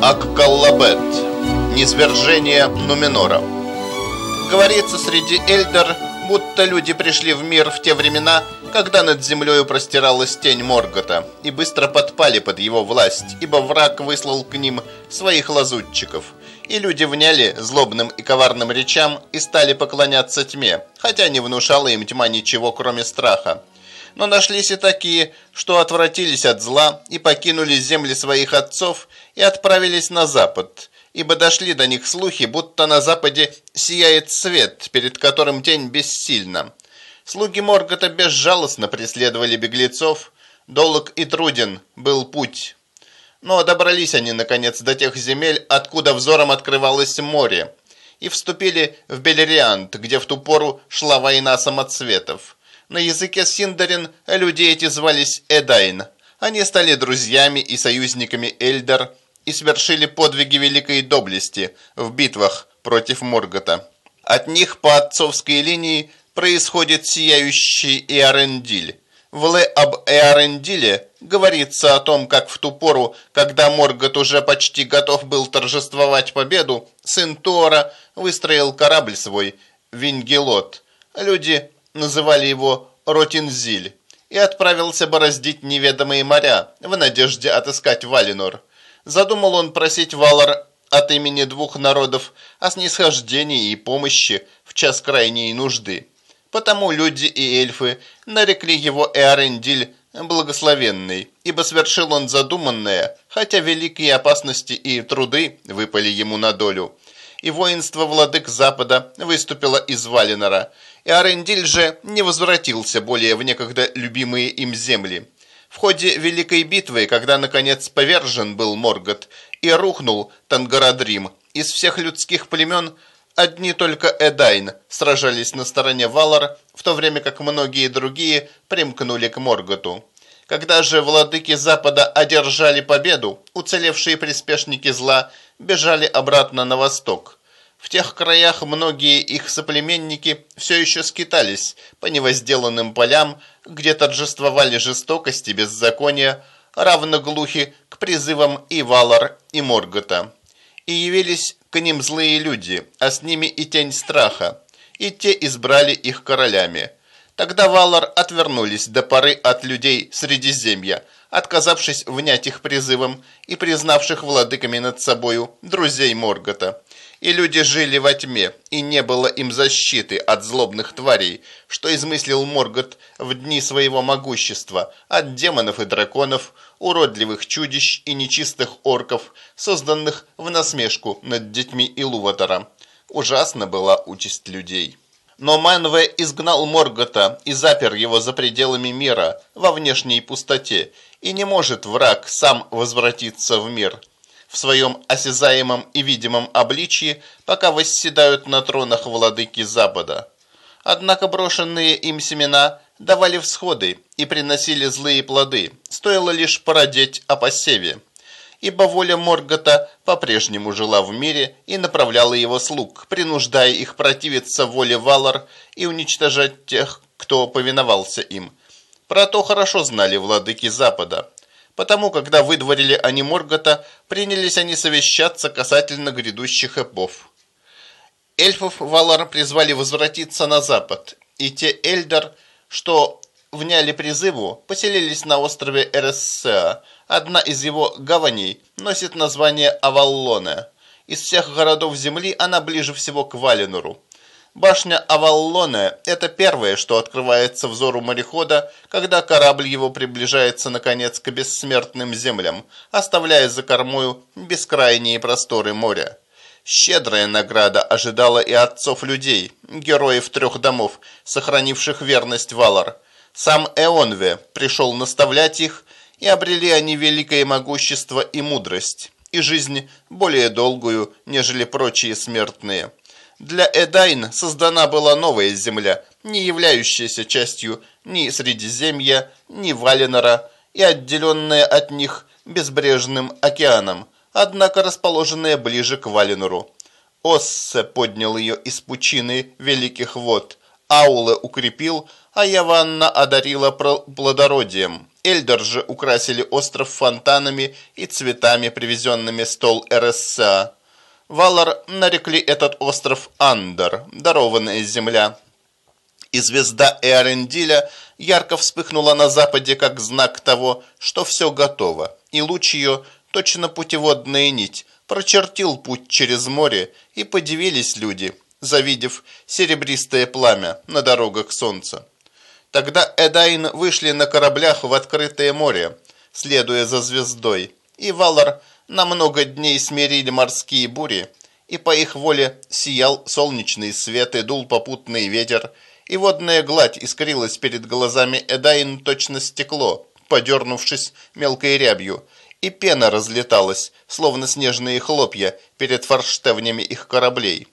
Аккаллабет. Низвержение Нуменора. Говорится среди Эльдер, будто люди пришли в мир в те времена, когда над землей простиралась тень Моргота, и быстро подпали под его власть, ибо враг выслал к ним своих лазутчиков. И люди вняли злобным и коварным речам и стали поклоняться тьме, хотя не внушала им тьма ничего, кроме страха. Но нашлись и такие, что отвратились от зла и покинули земли своих отцов и отправились на запад, ибо дошли до них слухи, будто на западе сияет свет, перед которым тень бессильна. Слуги Моргота безжалостно преследовали беглецов, долг и труден был путь. Но добрались они, наконец, до тех земель, откуда взором открывалось море, и вступили в Белериант, где в ту пору шла война самоцветов. На языке Синдарин люди эти звались Эдайн. Они стали друзьями и союзниками Эльдер и совершили подвиги великой доблести в битвах против Моргота. От них по отцовской линии происходит сияющий Иорендиль. В Ле об Эорендиле говорится о том, как в ту пору, когда Моргот уже почти готов был торжествовать победу, сын Тора выстроил корабль свой, Вингелот. Люди называли его Ротинзиль, и отправился бороздить неведомые моря в надежде отыскать Валинор. Задумал он просить Валар от имени двух народов о снисхождении и помощи в час крайней нужды. Потому люди и эльфы нарекли его Эарендиль благословенный, ибо совершил он задуманное, хотя великие опасности и труды выпали ему на долю. И воинство владык Запада выступило из Валинора – и Арендиль же не возвратился более в некогда любимые им земли. В ходе Великой битвы, когда наконец повержен был Моргот и рухнул Тангарадрим, из всех людских племен одни только Эдайн сражались на стороне Валар, в то время как многие другие примкнули к Морготу. Когда же владыки Запада одержали победу, уцелевшие приспешники зла бежали обратно на восток – в тех краях многие их соплеменники все еще скитались по невозделанным полям, где торжествовали жестокость и беззаконие, равно глухи к призывам и Валар, и Моргота. И явились к ним злые люди, а с ними и тень страха, и те избрали их королями. Тогда Валар отвернулись до поры от людей Средиземья, отказавшись внять их призывам и признавших владыками над собою друзей Моргота и люди жили во тьме, и не было им защиты от злобных тварей, что измыслил Моргот в дни своего могущества, от демонов и драконов, уродливых чудищ и нечистых орков, созданных в насмешку над детьми Илуватора. Ужасна была участь людей. Но Манве изгнал Моргота и запер его за пределами мира, во внешней пустоте, и не может враг сам возвратиться в мир – в своем осязаемом и видимом обличье, пока восседают на тронах владыки Запада. Однако брошенные им семена давали всходы и приносили злые плоды, стоило лишь породеть о посеве. Ибо воля Моргота по-прежнему жила в мире и направляла его слуг, принуждая их противиться воле Валар и уничтожать тех, кто повиновался им. Про то хорошо знали владыки Запада. Потому, когда выдворили они Моргота, принялись они совещаться касательно грядущих эпов. Эльфов Валар призвали возвратиться на запад, и те Эльдар, что вняли призыву, поселились на острове Эрессеа. Одна из его гаваней носит название Аваллоне. Из всех городов земли она ближе всего к Валинуру. Башня Аваллоне – это первое, что открывается взору морехода, когда корабль его приближается, наконец, к бессмертным землям, оставляя за кормою бескрайние просторы моря. Щедрая награда ожидала и отцов людей, героев трех домов, сохранивших верность Валар. Сам Эонве пришел наставлять их, и обрели они великое могущество и мудрость, и жизнь более долгую, нежели прочие смертные. Для Эдайн создана была новая земля, не являющаяся частью ни Средиземья, ни Валенора, и отделенная от них безбрежным океаном, однако расположенная ближе к Валенору. Оссе поднял ее из пучины великих вод, Ауле укрепил, а Яванна одарила плодородием. Эльдер же украсили остров фонтанами и цветами, привезенными с Тол РСА. Валар нарекли этот остров Андер, дарованная земля. И звезда Эарендиля ярко вспыхнула на западе как знак того, что все готово, и луч ее, точно путеводная нить, прочертил путь через море, и подивились люди, завидев серебристое пламя на дорогах солнца. Тогда Эдайн вышли на кораблях в открытое море, следуя за звездой, и Валар на много дней смирили морские бури, и по их воле сиял солнечный свет и дул попутный ветер, и водная гладь искрилась перед глазами Эдайн точно стекло, подернувшись мелкой рябью, и пена разлеталась, словно снежные хлопья перед форштевнями их кораблей.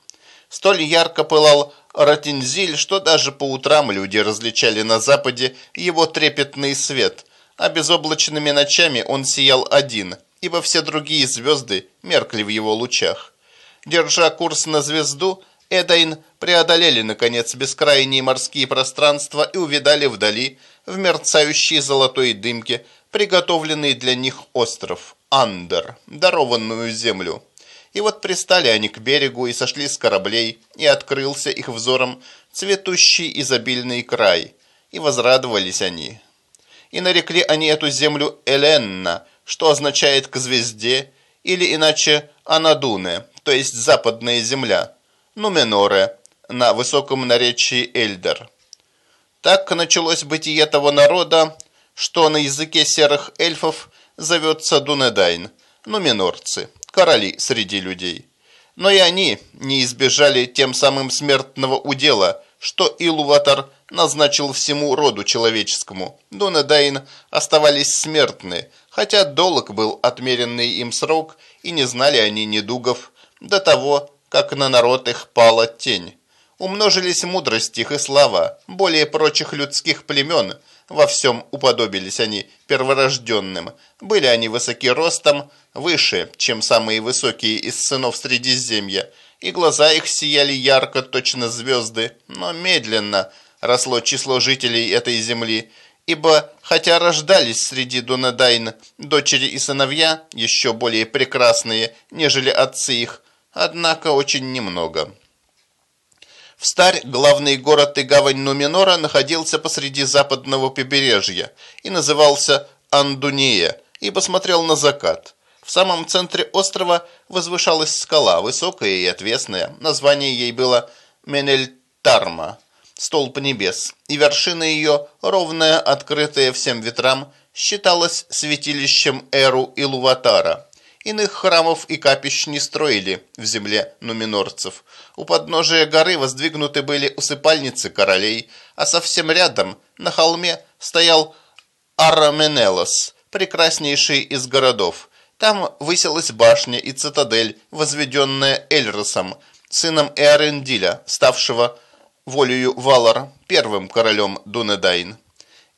Столь ярко пылал Ратинзиль, что даже по утрам люди различали на западе его трепетный свет, а безоблачными ночами он сиял один, ибо все другие звезды меркли в его лучах. Держа курс на звезду, Эдайн преодолели, наконец, бескрайние морские пространства и увидали вдали, в мерцающей золотой дымке, приготовленный для них остров Андер, дарованную землю. И вот пристали они к берегу и сошли с кораблей, и открылся их взором цветущий изобильный край, и возрадовались они. И нарекли они эту землю Эленна, что означает «к звезде», или иначе Анадуне, то есть западная земля, Нуменоре, на высоком наречии Эльдер. Так началось бытие того народа, что на языке серых эльфов зовется Дунедайн, нуменорцы короли среди людей. Но и они не избежали тем самым смертного удела, что Илуватар назначил всему роду человеческому. Дунедайн оставались смертны, хотя долог был отмеренный им срок, и не знали они недугов до того, как на народ их пала тень. Умножились мудрость их и слава, более прочих людских племен – во всем уподобились они перворожденным. Были они высоки ростом, выше, чем самые высокие из сынов Средиземья, и глаза их сияли ярко, точно звезды, но медленно росло число жителей этой земли, ибо, хотя рождались среди Дунадайн дочери и сыновья, еще более прекрасные, нежели отцы их, однако очень немного. В старь главный город и гавань Нуминора находился посреди западного побережья и назывался Андуния, ибо смотрел на закат. В самом центре острова возвышалась скала, высокая и отвесная. Название ей было Менельтарма, столб небес, и вершина ее, ровная, открытая всем ветрам, считалась святилищем Эру и Луватара. Иных храмов и капищ не строили в земле нуменорцев. У подножия горы воздвигнуты были усыпальницы королей, а совсем рядом, на холме, стоял Арменелос, прекраснейший из городов. Там высилась башня и цитадель, возведенная Эльросом, сыном Эарендиля, ставшего волею Валар, первым королем Дунедайн.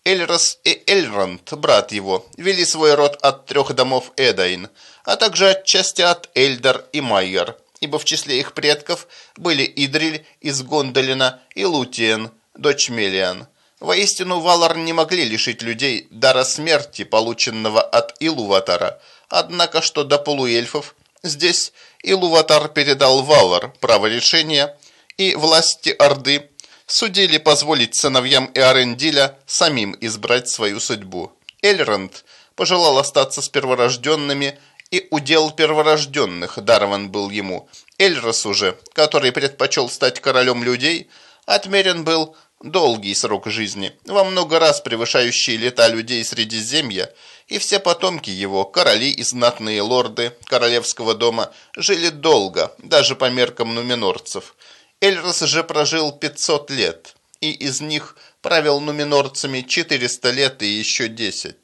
Эльрос и Эльронд, брат его, вели свой род от трех домов Эдайн, а также отчасти от Эльдар и Майер, ибо в числе их предков были Идриль из Гондолина и Лутиен, дочь Мелиан. Воистину, Валар не могли лишить людей дара смерти, полученного от Илуватара, однако что до полуэльфов, здесь Илуватар передал Валар право решения, и власти Орды судили позволить сыновьям Эарендиля самим избрать свою судьбу. Эльронд пожелал остаться с перворожденными, и удел перворожденных дарован был ему. Эльросу же, который предпочел стать королем людей, отмерен был долгий срок жизни, во много раз превышающий лета людей Средиземья, и все потомки его, короли и знатные лорды королевского дома, жили долго, даже по меркам нуминорцев – Эльрос же прожил 500 лет, и из них правил нуминорцами 400 лет и еще 10.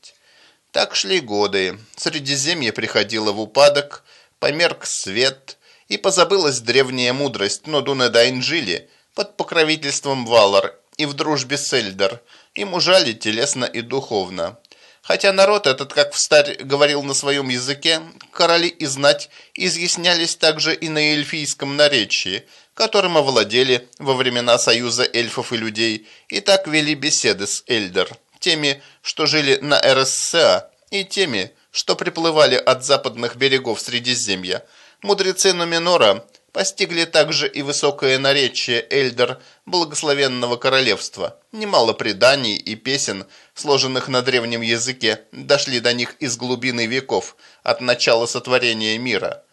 Так шли годы, Средиземье приходило в упадок, померк свет, и позабылась древняя мудрость, но Дунедайн жили под покровительством Валар и в дружбе с Эльдар, и мужали телесно и духовно. Хотя народ этот, как встарь говорил на своем языке, короли и знать изъяснялись также и на эльфийском наречии – которым овладели во времена союза эльфов и людей, и так вели беседы с Эльдер. теми, что жили на РССА, и теми, что приплывали от западных берегов Средиземья. Мудрецы Нуминора постигли также и высокое наречие Эльдер благословенного королевства. Немало преданий и песен, сложенных на древнем языке, дошли до них из глубины веков, от начала сотворения мира.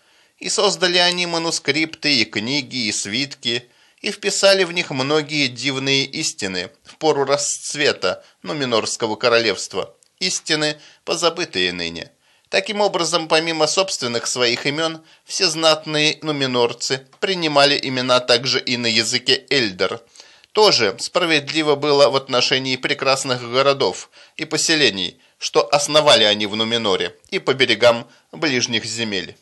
И создали они манускрипты и книги и свитки, и вписали в них многие дивные истины в пору расцвета Нуминорского королевства, истины, позабытые ныне. Таким образом, помимо собственных своих имен, все знатные нуминорцы принимали имена также и на языке эльдер. Тоже справедливо было в отношении прекрасных городов и поселений, что основали они в Нуминоре и по берегам ближних земель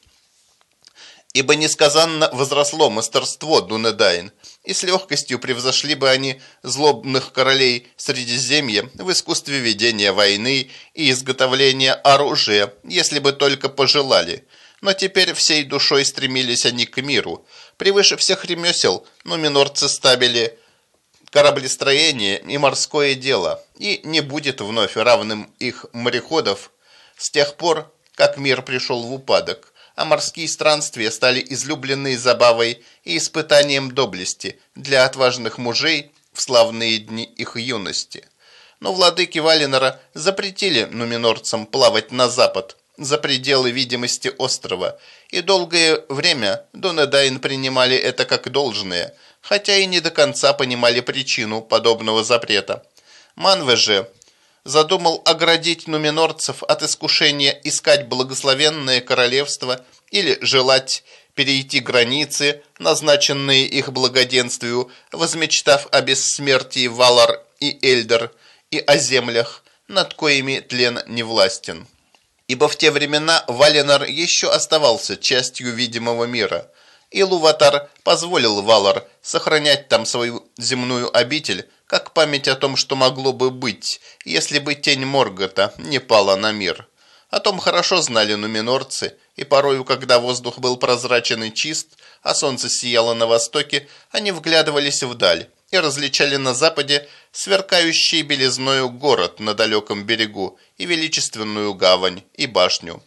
ибо несказанно возросло мастерство Дунедайн, и с легкостью превзошли бы они злобных королей Средиземья в искусстве ведения войны и изготовления оружия, если бы только пожелали. Но теперь всей душой стремились они к миру. Превыше всех ремесел нуминорцы ставили кораблестроение и морское дело, и не будет вновь равным их мореходов с тех пор, как мир пришел в упадок а морские странствия стали излюбленной забавой и испытанием доблести для отважных мужей в славные дни их юности. Но владыки Валинора запретили нуминорцам плавать на запад, за пределы видимости острова, и долгое время Донедайн принимали это как должное, хотя и не до конца понимали причину подобного запрета. Манве же задумал оградить нуминорцев от искушения искать благословенное королевство или желать перейти границы, назначенные их благоденствию, возмечтав о бессмертии Валар и Эльдер и о землях, над коими тлен не властен. Ибо в те времена Валенар еще оставался частью видимого мира, и Луватар позволил Валар сохранять там свою земную обитель, как память о том, что могло бы быть, если бы тень Моргота не пала на мир. О том хорошо знали нуминорцы, и порою, когда воздух был прозрачен и чист, а солнце сияло на востоке, они вглядывались вдаль и различали на западе сверкающий белизною город на далеком берегу и величественную гавань и башню.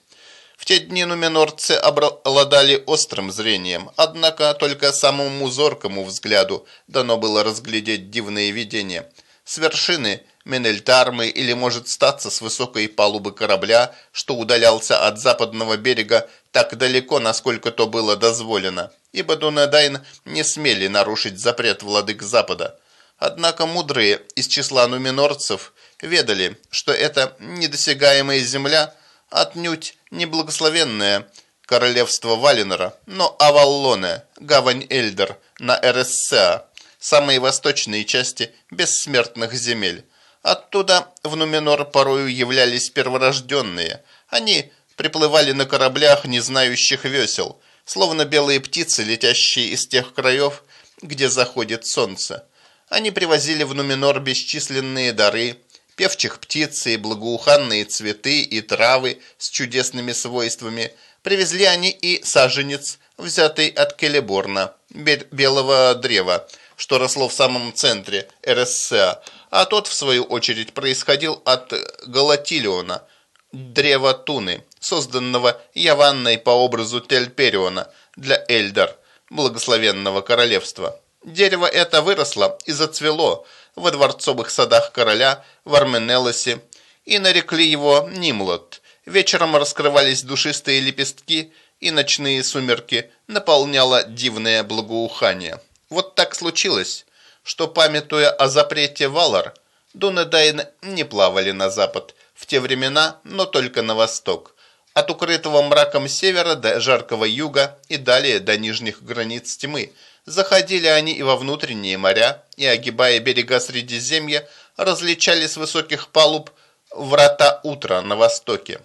В те дни нуминорцы обладали острым зрением, однако только самому зоркому взгляду дано было разглядеть дивные видения. С вершины Менельтармы или может статься с высокой палубы корабля, что удалялся от западного берега так далеко, насколько то было дозволено, ибо Дунедайн не смели нарушить запрет владык Запада. Однако мудрые из числа нуминорцев ведали, что эта недосягаемая земля – отнюдь не благословенное королевство Валинора, но Аваллоне, гавань Эльдер на РССА, самые восточные части бессмертных земель. Оттуда в Нуменор порою являлись перворожденные. Они приплывали на кораблях, не знающих весел, словно белые птицы, летящие из тех краев, где заходит солнце. Они привозили в Нуменор бесчисленные дары, певчих птиц и благоуханные цветы и травы с чудесными свойствами. Привезли они и саженец, взятый от Келеборна, белого древа, что росло в самом центре РССА, а тот, в свою очередь, происходил от Галатилиона, древа Туны, созданного Яванной по образу Тельпериона для Эльдар, благословенного королевства. Дерево это выросло и зацвело, во дворцовых садах короля в Арменелосе и нарекли его Нимлот. Вечером раскрывались душистые лепестки, и ночные сумерки наполняло дивное благоухание. Вот так случилось, что, памятуя о запрете Валар, Дунедайн не плавали на запад в те времена, но только на восток, от укрытого мраком севера до жаркого юга и далее до нижних границ тьмы – Заходили они и во внутренние моря, и, огибая берега Средиземья, различали с высоких палуб врата утра на востоке.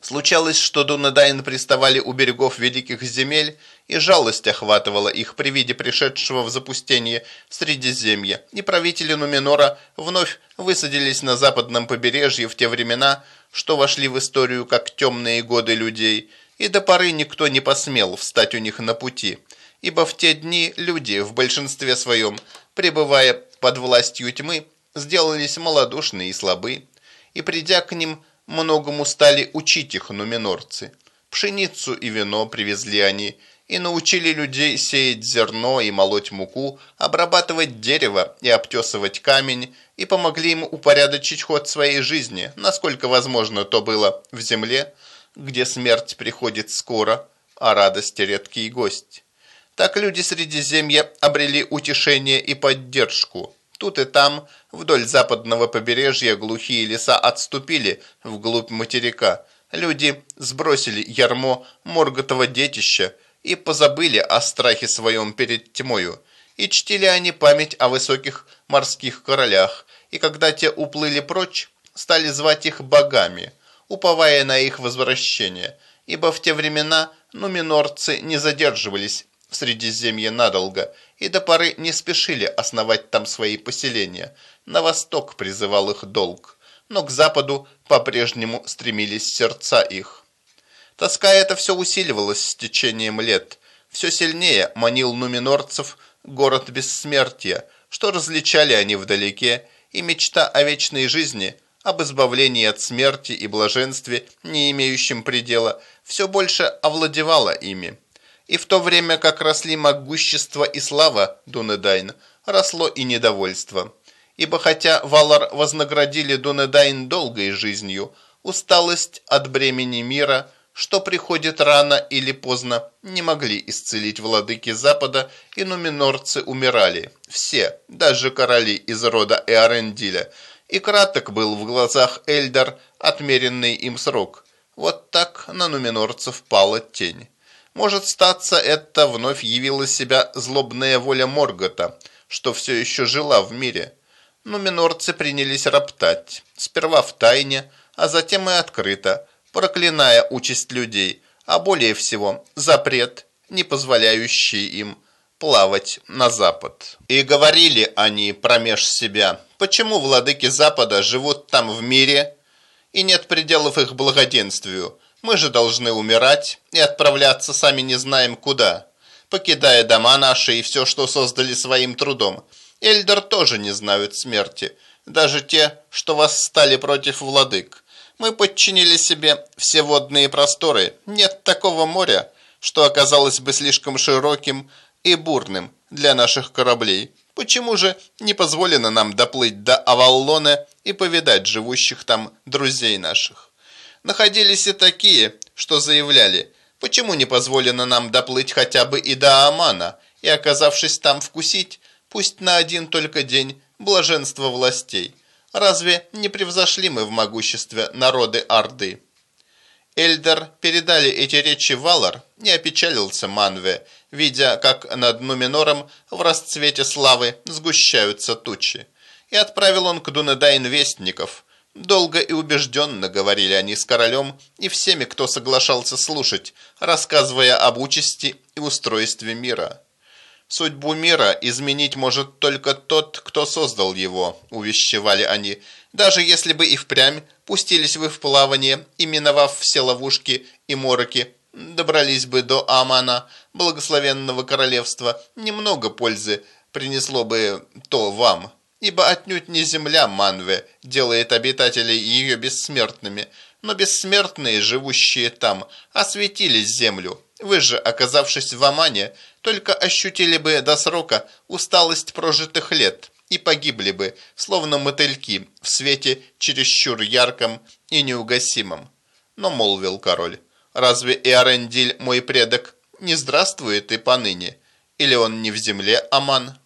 Случалось, что Дунедайн приставали у берегов великих земель, и жалость охватывала их при виде пришедшего в запустение Средиземья, и правители Нуменора вновь высадились на западном побережье в те времена, что вошли в историю как темные годы людей, и до поры никто не посмел встать у них на пути – ибо в те дни люди в большинстве своем, пребывая под властью тьмы, сделались малодушны и слабы, и придя к ним, многому стали учить их нуминорцы. Пшеницу и вино привезли они, и научили людей сеять зерно и молоть муку, обрабатывать дерево и обтесывать камень, и помогли им упорядочить ход своей жизни, насколько возможно то было в земле, где смерть приходит скоро, а радость редкий гость. Так люди Средиземья обрели утешение и поддержку. Тут и там, вдоль западного побережья, глухие леса отступили вглубь материка. Люди сбросили ярмо Морготова детища и позабыли о страхе своем перед тьмою. И чтили они память о высоких морских королях, и когда те уплыли прочь, стали звать их богами, уповая на их возвращение, ибо в те времена нуминорцы не задерживались Средиземье надолго и до поры не спешили основать там свои поселения. На восток призывал их долг, но к западу по-прежнему стремились сердца их. Тоска эта все усиливалась с течением лет. Все сильнее манил нуминорцев город бессмертия, что различали они вдалеке, и мечта о вечной жизни, об избавлении от смерти и блаженстве, не имеющем предела, все больше овладевала ими. И в то время, как росли могущество и слава Дунедайн, росло и недовольство. Ибо хотя Валар вознаградили Дунедайн долгой жизнью, усталость от бремени мира, что приходит рано или поздно, не могли исцелить владыки Запада, и нуменорцы умирали. Все, даже короли из рода Эарендиля. И краток был в глазах Эльдар отмеренный им срок. Вот так на нуминорцев пала тень. Может статься, это вновь явила себя злобная воля Моргота, что все еще жила в мире. Но минорцы принялись роптать, сперва в тайне, а затем и открыто, проклиная участь людей, а более всего запрет, не позволяющий им плавать на запад. И говорили они промеж себя, почему владыки Запада живут там в мире, и нет пределов их благоденствию, мы же должны умирать и отправляться сами не знаем куда, покидая дома наши и все, что создали своим трудом. Эльдер тоже не знают смерти, даже те, что восстали против владык. Мы подчинили себе все водные просторы. Нет такого моря, что оказалось бы слишком широким и бурным для наших кораблей. Почему же не позволено нам доплыть до Аваллона и повидать живущих там друзей наших? Находились и такие, что заявляли, почему не позволено нам доплыть хотя бы и до Амана, и, оказавшись там, вкусить, пусть на один только день, блаженство властей. Разве не превзошли мы в могуществе народы Орды? Эльдер передали эти речи Валар, не опечалился Манве, видя, как над Нуминором в расцвете славы сгущаются тучи. И отправил он к Дунедайн вестников, Долго и убежденно говорили они с королем и всеми, кто соглашался слушать, рассказывая об участи и устройстве мира. «Судьбу мира изменить может только тот, кто создал его», – увещевали они. «Даже если бы и впрямь пустились вы в плавание, и все ловушки и мороки, добрались бы до Амана, благословенного королевства, немного пользы принесло бы то вам» ибо отнюдь не земля Манве делает обитателей ее бессмертными, но бессмертные, живущие там, осветили землю. Вы же, оказавшись в Амане, только ощутили бы до срока усталость прожитых лет и погибли бы, словно мотыльки, в свете чересчур ярком и неугасимом. Но молвил король, разве Иорендиль, мой предок, не здравствует и поныне? Или он не в земле Аман?»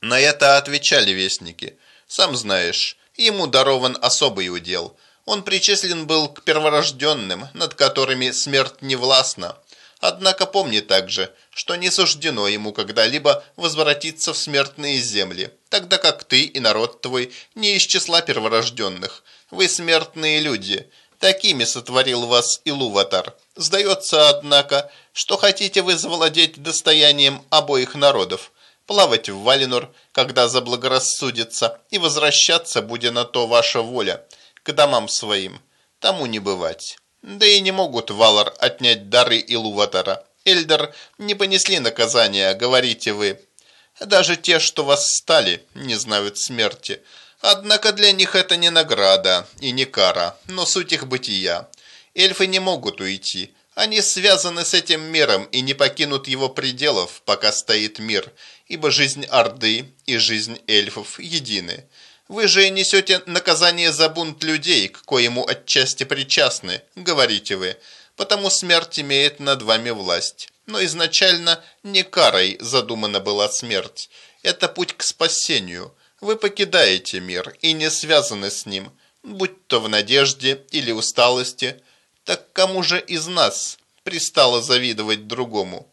На это отвечали вестники. Сам знаешь, ему дарован особый удел. Он причислен был к перворожденным, над которыми смерть не властна. Однако помни также, что не суждено ему когда-либо возвратиться в смертные земли, тогда как ты и народ твой не из числа перворожденных. Вы смертные люди. Такими сотворил вас Илуватар. Сдается, однако, что хотите вы завладеть достоянием обоих народов плавать в Валинор, когда заблагорассудится, и возвращаться, будя на то ваша воля, к домам своим. Тому не бывать. Да и не могут Валар отнять дары Илуватара. Эльдер не понесли наказания, говорите вы. Даже те, что восстали, не знают смерти. Однако для них это не награда и не кара, но суть их бытия. Эльфы не могут уйти. Они связаны с этим миром и не покинут его пределов, пока стоит мир, ибо жизнь Орды и жизнь эльфов едины. Вы же несете наказание за бунт людей, к коему отчасти причастны, говорите вы, потому смерть имеет над вами власть. Но изначально не карой задумана была смерть. Это путь к спасению. Вы покидаете мир и не связаны с ним, будь то в надежде или усталости. Так кому же из нас пристало завидовать другому?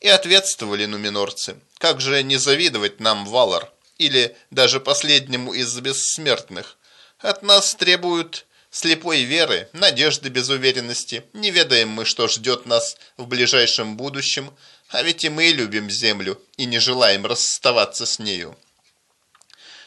И ответствовали нуминорцы. Как же не завидовать нам, Валар? или даже последнему из бессмертных. От нас требуют слепой веры, надежды без уверенности. Не ведаем мы, что ждет нас в ближайшем будущем, а ведь и мы любим землю и не желаем расставаться с нею.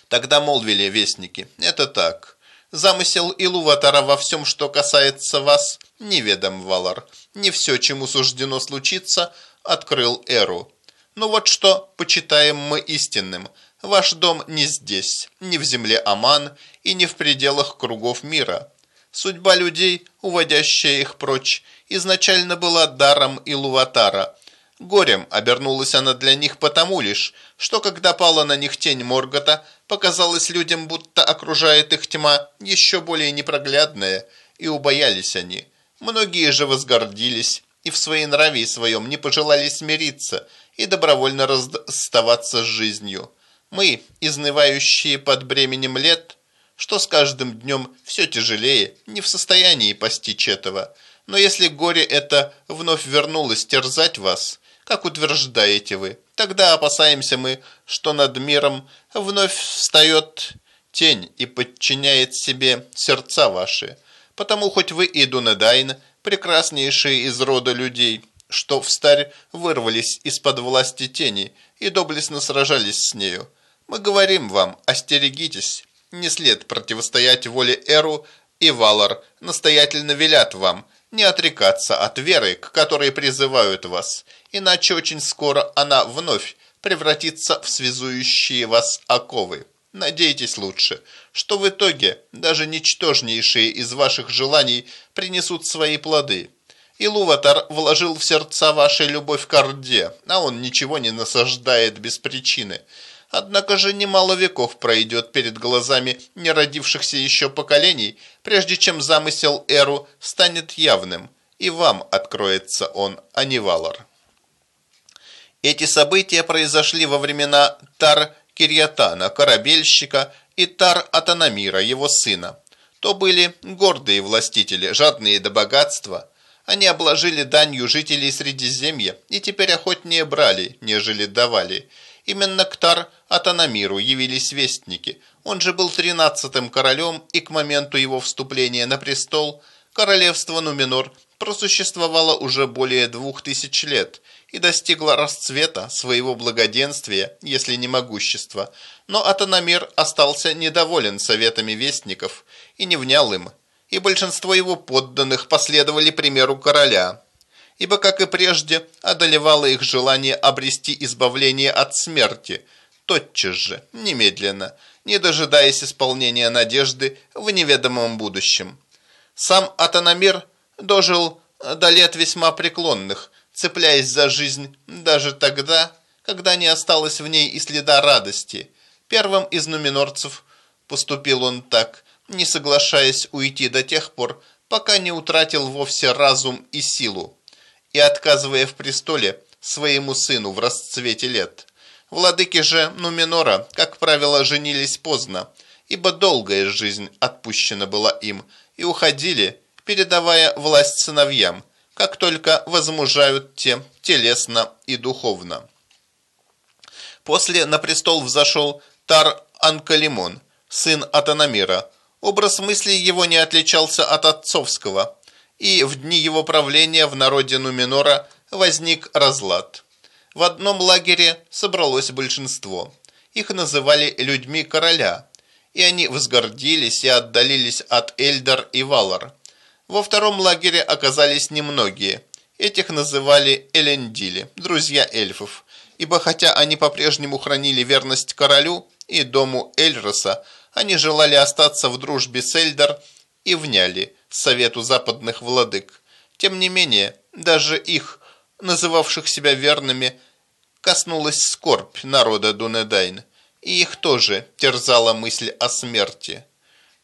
Тогда молвили вестники, это так. Замысел Илуватара во всем, что касается вас, неведом, Валар. Не все, чему суждено случиться, открыл Эру. Ну вот что почитаем мы истинным – Ваш дом не здесь, не в земле Аман и не в пределах кругов мира. Судьба людей, уводящая их прочь, изначально была даром Илуватара. Горем обернулась она для них потому лишь, что когда пала на них тень Моргота, показалось людям, будто окружает их тьма еще более непроглядная, и убоялись они. Многие же возгордились и в своей нраве своем не пожелали смириться и добровольно расставаться с жизнью. Мы, изнывающие под бременем лет, что с каждым днем все тяжелее, не в состоянии постичь этого. Но если горе это вновь вернулось терзать вас, как утверждаете вы, тогда опасаемся мы, что над миром вновь встает тень и подчиняет себе сердца ваши. Потому хоть вы и Дунедайн, прекраснейшие из рода людей, что встарь вырвались из-под власти тени и доблестно сражались с нею, мы говорим вам, остерегитесь, не след противостоять воле Эру и Валар, настоятельно велят вам не отрекаться от веры, к которой призывают вас, иначе очень скоро она вновь превратится в связующие вас оковы. Надейтесь лучше, что в итоге даже ничтожнейшие из ваших желаний принесут свои плоды. И Луватар вложил в сердца вашей любовь к Орде, а он ничего не насаждает без причины – Однако же немало веков пройдет перед глазами неродившихся еще поколений, прежде чем замысел Эру станет явным, и вам откроется он, а не Валар. Эти события произошли во времена Тар-Кирьятана, корабельщика, и Тар-Атанамира, его сына. То были гордые властители, жадные до богатства. Они обложили данью жителей Средиземья и теперь охотнее брали, нежели давали – Именно к Тар-Атанамиру явились вестники. Он же был тринадцатым королем, и к моменту его вступления на престол королевство Нуменор просуществовало уже более двух тысяч лет и достигло расцвета своего благоденствия, если не могущества. Но Атанамир остался недоволен советами вестников и не внял им, и большинство его подданных последовали примеру короля – ибо, как и прежде, одолевало их желание обрести избавление от смерти, тотчас же, немедленно, не дожидаясь исполнения надежды в неведомом будущем. Сам Атанамир дожил до лет весьма преклонных, цепляясь за жизнь даже тогда, когда не осталось в ней и следа радости. Первым из нуминорцев поступил он так, не соглашаясь уйти до тех пор, пока не утратил вовсе разум и силу и отказывая в престоле своему сыну в расцвете лет. Владыки же Нуменора, как правило, женились поздно, ибо долгая жизнь отпущена была им, и уходили, передавая власть сыновьям, как только возмужают те телесно и духовно. После на престол взошел Тар-Анкалимон, сын Атанамира. Образ мыслей его не отличался от отцовского – и в дни его правления в народе Нуменора возник разлад. В одном лагере собралось большинство. Их называли людьми короля, и они возгордились и отдалились от Эльдар и Валар. Во втором лагере оказались немногие. Этих называли Элендили, друзья эльфов, ибо хотя они по-прежнему хранили верность королю и дому Эльроса, они желали остаться в дружбе с Эльдар и вняли совету западных владык. Тем не менее, даже их, называвших себя верными, коснулась скорбь народа Дунедайн, и их тоже терзала мысль о смерти.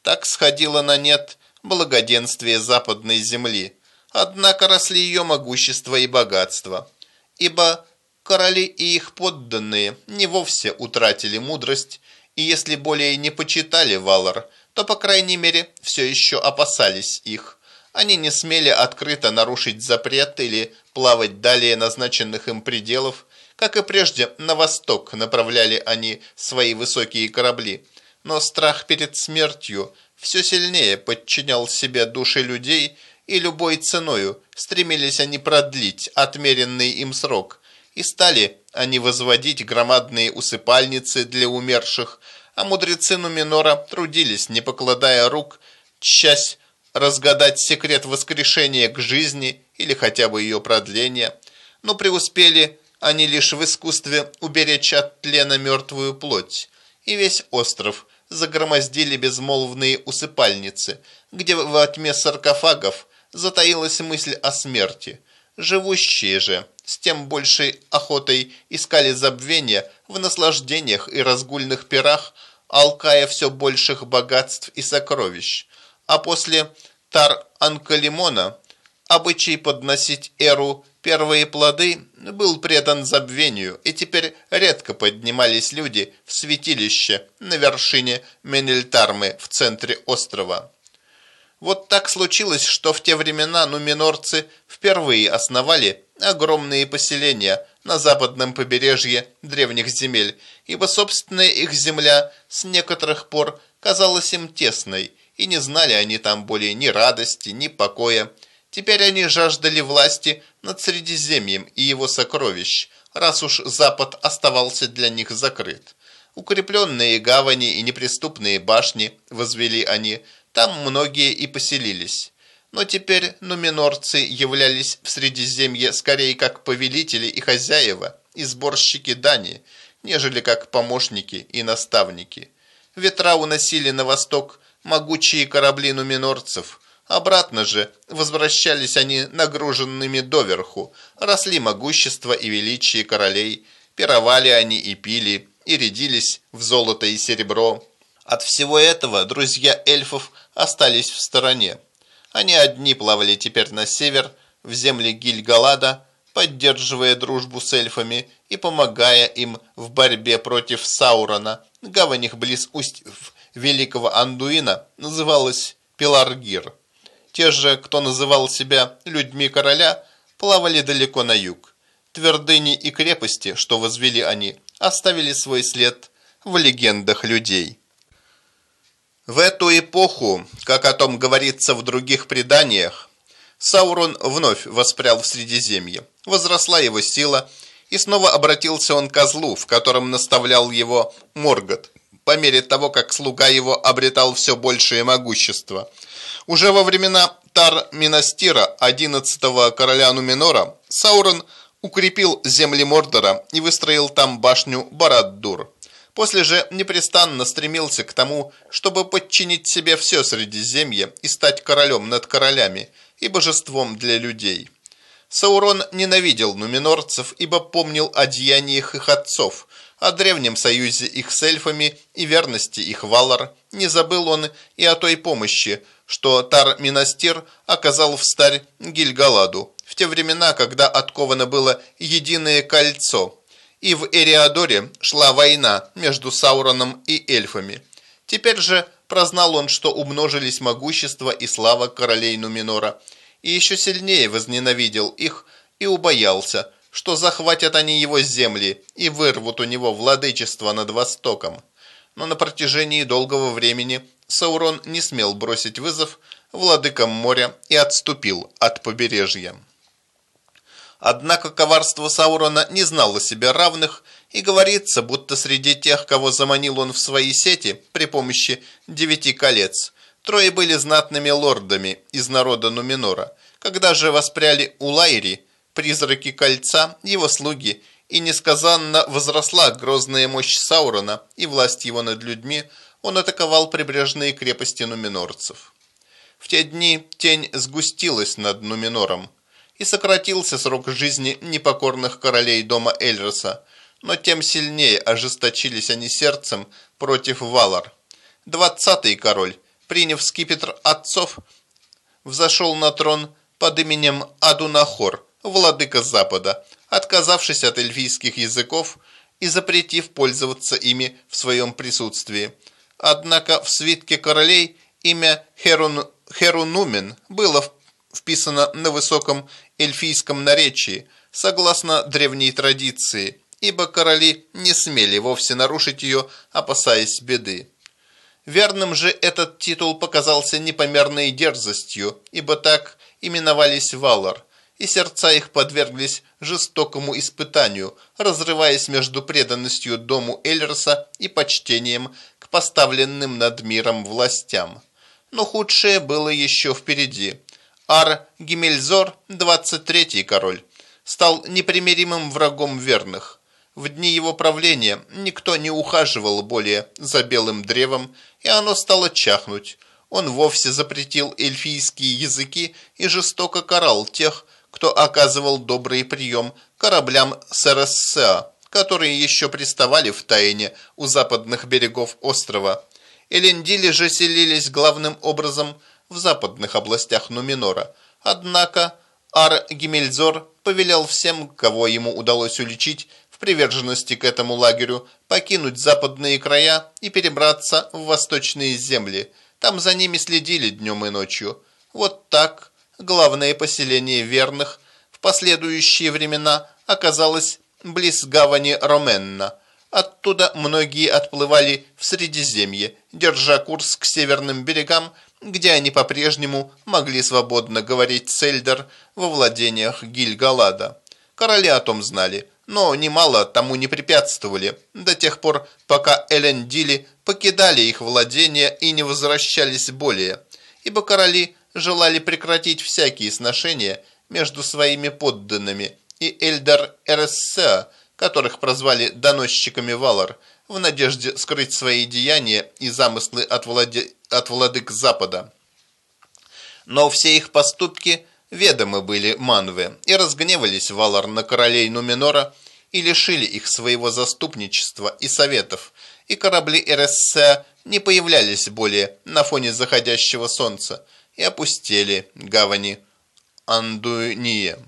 Так сходило на нет благоденствие западной земли, однако росли ее могущество и богатство, ибо короли и их подданные не вовсе утратили мудрость, и если более не почитали Валар, то, по крайней мере, все еще опасались их. Они не смели открыто нарушить запрет или плавать далее назначенных им пределов, как и прежде, на восток направляли они свои высокие корабли. Но страх перед смертью все сильнее подчинял себе души людей, и любой ценою стремились они продлить отмеренный им срок. И стали они возводить громадные усыпальницы для умерших, а мудрецы Нуминора трудились, не покладая рук, часть разгадать секрет воскрешения к жизни или хотя бы ее продления, но преуспели они лишь в искусстве уберечь от тлена мертвую плоть, и весь остров загромоздили безмолвные усыпальницы, где во тьме саркофагов затаилась мысль о смерти. Живущие же с тем большей охотой искали забвения в наслаждениях и разгульных пирах, алкая все больших богатств и сокровищ. А после Тар-Анкалимона обычай подносить Эру первые плоды был предан забвению, и теперь редко поднимались люди в святилище на вершине Менельтармы в центре острова. Вот так случилось, что в те времена нуминорцы впервые основали огромные поселения на западном побережье древних земель, ибо собственная их земля с некоторых пор казалась им тесной, и не знали они там более ни радости, ни покоя, Теперь они жаждали власти над Средиземьем и его сокровищ, раз уж Запад оставался для них закрыт. Укрепленные гавани и неприступные башни возвели они, там многие и поселились. Но теперь нуминорцы являлись в Средиземье скорее как повелители и хозяева, и сборщики дани, нежели как помощники и наставники. Ветра уносили на восток могучие корабли нуминорцев – Обратно же возвращались они нагруженными доверху, росли могущество и величие королей, пировали они и пили, и рядились в золото и серебро. От всего этого друзья эльфов остались в стороне. Они одни плавали теперь на север, в земли Гильгалада, поддерживая дружбу с эльфами и помогая им в борьбе против Саурона. Гавань их близ устьев Великого Андуина называлась Пеларгир. Те же, кто называл себя людьми короля, плавали далеко на юг. Твердыни и крепости, что возвели они, оставили свой след в легендах людей. В эту эпоху, как о том говорится в других преданиях, Саурон вновь воспрял в Средиземье. Возросла его сила, и снова обратился он к злу, в котором наставлял его Моргот, по мере того, как слуга его обретал все большее могущество – уже во времена Тар-Минастира, 11-го короля Нуминора, Саурон укрепил земли Мордора и выстроил там башню Барад-Дур. После же непрестанно стремился к тому, чтобы подчинить себе все Средиземье и стать королем над королями и божеством для людей. Саурон ненавидел нуминорцев, ибо помнил о деяниях их отцов, о древнем союзе их с эльфами и верности их Валар. Не забыл он и о той помощи, что Тар-Минастир оказал в старь Гильгаладу, в те времена, когда отковано было единое кольцо, и в Эриадоре шла война между Сауроном и эльфами. Теперь же прознал он, что умножились могущество и слава королей Нуминора, и еще сильнее возненавидел их и убоялся, что захватят они его земли и вырвут у него владычество над Востоком. Но на протяжении долгого времени Саурон не смел бросить вызов владыкам моря и отступил от побережья. Однако коварство Саурона не знало себе равных, и говорится, будто среди тех, кого заманил он в свои сети при помощи девяти колец, трое были знатными лордами из народа Нуминора. Когда же воспряли у Лайри, призраки кольца, его слуги и несказанно возросла грозная мощь Саурона и власть его над людьми, он атаковал прибрежные крепости нуминорцев. В те дни тень сгустилась над Нуминором, и сократился срок жизни непокорных королей дома Эльроса, но тем сильнее ожесточились они сердцем против Валар. Двадцатый король, приняв скипетр отцов, взошел на трон под именем Адунахор, владыка Запада, отказавшись от эльфийских языков и запретив пользоваться ими в своем присутствии. Однако в свитке королей имя Херун, Херунумен было вписано на высоком эльфийском наречии, согласно древней традиции, ибо короли не смели вовсе нарушить ее, опасаясь беды. Верным же этот титул показался непомерной дерзостью, ибо так именовались Валар, и сердца их подверглись жестокому испытанию, разрываясь между преданностью дому Эльерса и почтением поставленным над миром властям. Но худшее было еще впереди. Ар-Гимельзор, 23-й король, стал непримиримым врагом верных. В дни его правления никто не ухаживал более за белым древом, и оно стало чахнуть. Он вовсе запретил эльфийские языки и жестоко карал тех, кто оказывал добрый прием кораблям СРСА, которые еще приставали в тайне у западных берегов острова. Элендили же селились главным образом в западных областях Нуминора. Однако Ар-Гимельзор повелел всем, кого ему удалось уличить в приверженности к этому лагерю, покинуть западные края и перебраться в восточные земли. Там за ними следили днем и ночью. Вот так главное поселение верных в последующие времена оказалось близ гавани Роменна. Оттуда многие отплывали в Средиземье, держа курс к северным берегам где они по-прежнему могли свободно говорить Цельдер во владениях Гильгалада. Короли о том знали, но немало тому не препятствовали, до тех пор, пока Элендили покидали их владения и не возвращались более, ибо короли желали прекратить всякие сношения между своими подданными, и Эльдар Эресеа, которых прозвали доносчиками Валар, в надежде скрыть свои деяния и замыслы от, владе... от владык Запада. Но все их поступки ведомы были Манве, и разгневались Валар на королей Нуменора и лишили их своего заступничества и советов, и корабли РСС не появлялись более на фоне заходящего солнца и опустели гавани Андуния.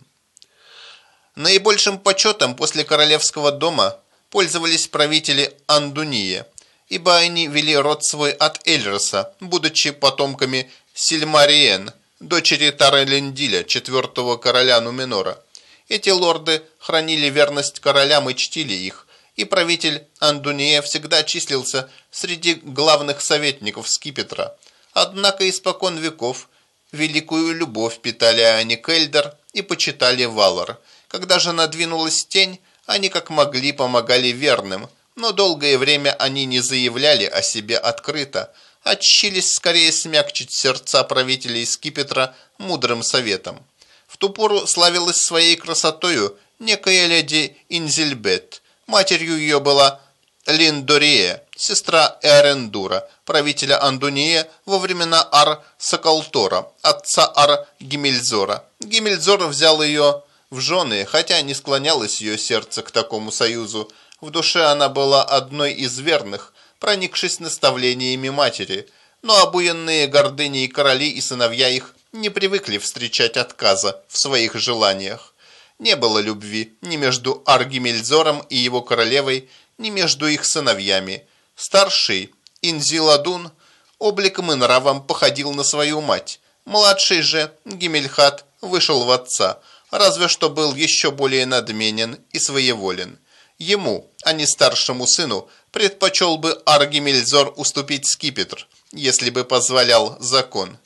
Наибольшим почетом после королевского дома пользовались правители Андуния, ибо они вели род свой от Эльроса, будучи потомками Сильмариен, дочери Тарелендиля, четвертого короля Нуменора. Эти лорды хранили верность королям и чтили их, и правитель Андуния всегда числился среди главных советников Скипетра. Однако испокон веков великую любовь питали они к Эльдер и почитали Валар. Когда же надвинулась тень, они как могли помогали верным, но долгое время они не заявляли о себе открыто, а скорее смягчить сердца правителей Скипетра мудрым советом. В ту пору славилась своей красотою некая леди Инзельбет. Матерью ее была Линдория, сестра Эрендура, правителя Андуния во времена Ар-Соколтора, отца Ар-Гимельзора. Гимельзор взял ее в жены, хотя не склонялось ее сердце к такому союзу. В душе она была одной из верных, проникшись наставлениями матери, но обуянные гордыней короли и сыновья их не привыкли встречать отказа в своих желаниях. Не было любви ни между Аргимельзором и его королевой, ни между их сыновьями. Старший, Инзиладун, обликом и нравом походил на свою мать. Младший же, Гимельхат, вышел в отца – разве что был еще более надменен и своеволен. Ему, а не старшему сыну, предпочел бы Аргимельзор уступить скипетр, если бы позволял закон.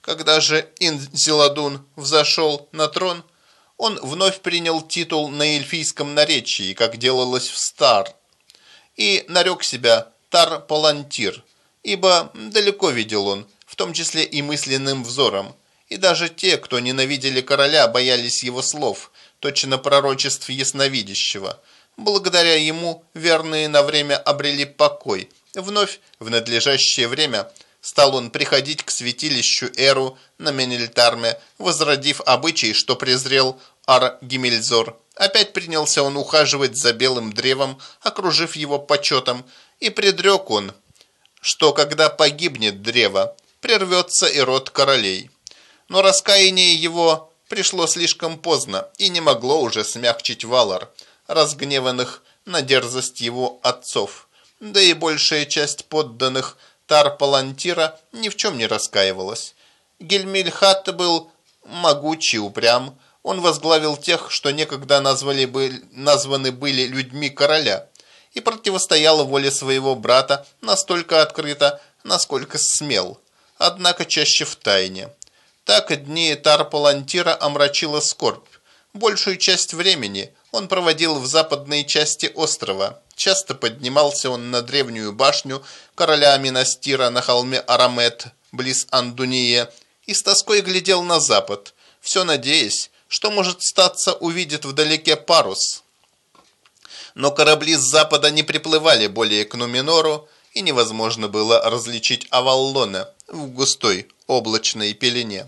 Когда же Инзиладун взошел на трон, он вновь принял титул на эльфийском наречии, как делалось в Стар, и нарек себя Тар-Палантир, ибо далеко видел он, в том числе и мысленным взором, и даже те, кто ненавидели короля, боялись его слов, точно пророчеств ясновидящего. Благодаря ему верные на время обрели покой. Вновь в надлежащее время стал он приходить к святилищу Эру на Менельтарме, возродив обычай, что презрел Ар-Гимельзор. Опять принялся он ухаживать за белым древом, окружив его почетом, и предрек он, что когда погибнет древо, прервется и род королей. Но раскаяние его пришло слишком поздно и не могло уже смягчить Валар, разгневанных на дерзость его отцов. Да и большая часть подданных Тар-Палантира ни в чем не раскаивалась. Гельмильхат был могучий, упрям, он возглавил тех, что некогда назвали бы, названы были людьми короля, и противостоял воле своего брата настолько открыто, насколько смел, однако чаще в тайне. Так дни Тарпалантира омрачила скорбь. Большую часть времени он проводил в западной части острова. Часто поднимался он на древнюю башню короля Минастира на холме Арамет, близ Андуния, и с тоской глядел на запад, все надеясь, что, может, статься увидит вдалеке парус. Но корабли с запада не приплывали более к Нуминору, и невозможно было различить Аваллона в густой облачной пелене.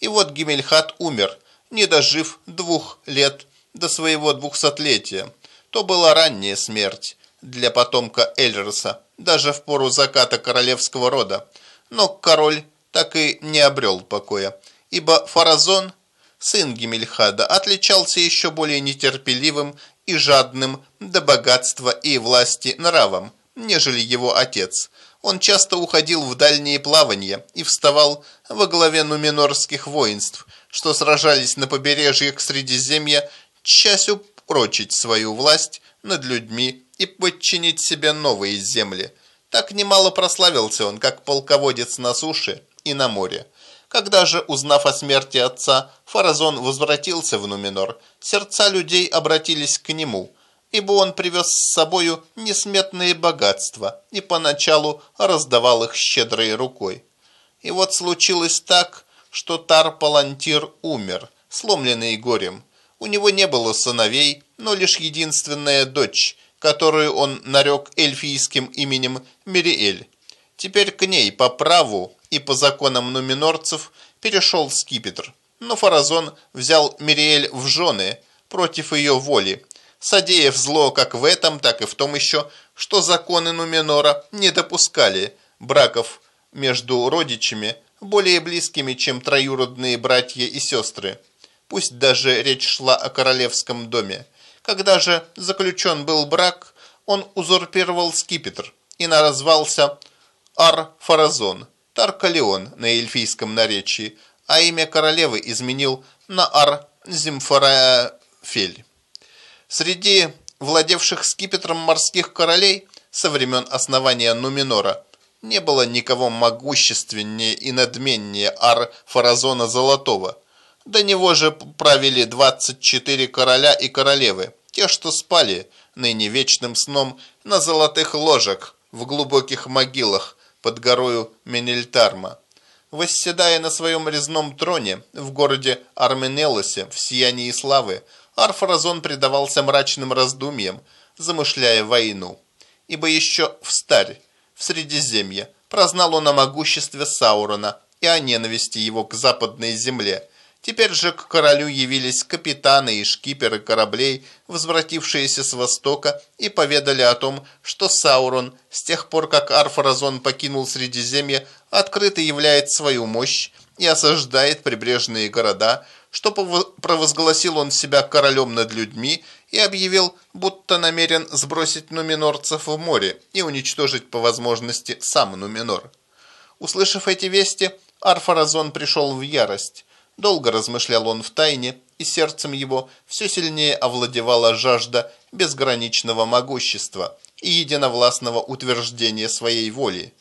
И вот Гимельхат умер, не дожив двух лет до своего двухсотлетия. То была ранняя смерть для потомка Эльроса, даже в пору заката королевского рода. Но король так и не обрел покоя, ибо Фаразон сын Гимельхада, отличался еще более нетерпеливым и жадным до богатства и власти нравом, нежели его отец. Он часто уходил в дальние плавания и вставал во главе нуминорских воинств, что сражались на побережьях Средиземья, часть упрочить свою власть над людьми и подчинить себе новые земли. Так немало прославился он, как полководец на суше и на море. Когда же, узнав о смерти отца, Фаразон возвратился в Нуменор, сердца людей обратились к нему, ибо он привез с собою несметные богатства и поначалу раздавал их щедрой рукой. И вот случилось так, что Тар-Палантир умер, сломленный горем. У него не было сыновей, но лишь единственная дочь, которую он нарек эльфийским именем Мириэль. Теперь к ней по праву и по законам нуминорцев перешел скипетр. Но Фаразон взял Мириэль в жены против ее воли, содеяв зло как в этом, так и в том еще, что законы Нуменора не допускали браков между родичами более близкими, чем троюродные братья и сестры. Пусть даже речь шла о королевском доме. Когда же заключен был брак, он узурпировал скипетр и назвался Ар-Фаразон, Таркалеон на эльфийском наречии, а имя королевы изменил на Ар-Зимфарафель. Среди владевших скипетром морских королей со времен основания Нуминора не было никого могущественнее и надменнее Ар-Фаразона Золотого. До него же правили 24 короля и королевы, те, что спали ныне вечным сном на золотых ложах в глубоких могилах, под горою Менельтарма. Восседая на своем резном троне в городе Арменелосе в сиянии славы, Арфаразон предавался мрачным раздумьям, замышляя войну. Ибо еще в старь, в Средиземье, прознал он о могуществе Саурона и о ненависти его к западной земле, Теперь же к королю явились капитаны и шкиперы кораблей, возвратившиеся с востока, и поведали о том, что Саурон, с тех пор как Арфаразон покинул Средиземье, открыто являет свою мощь и осаждает прибрежные города, что провозгласил он себя королем над людьми и объявил, будто намерен сбросить нуминорцев в море и уничтожить по возможности сам Нуминор. Услышав эти вести, Арфаразон пришел в ярость. Долго размышлял он в тайне, и сердцем его все сильнее овладевала жажда безграничного могущества и единовластного утверждения своей воли.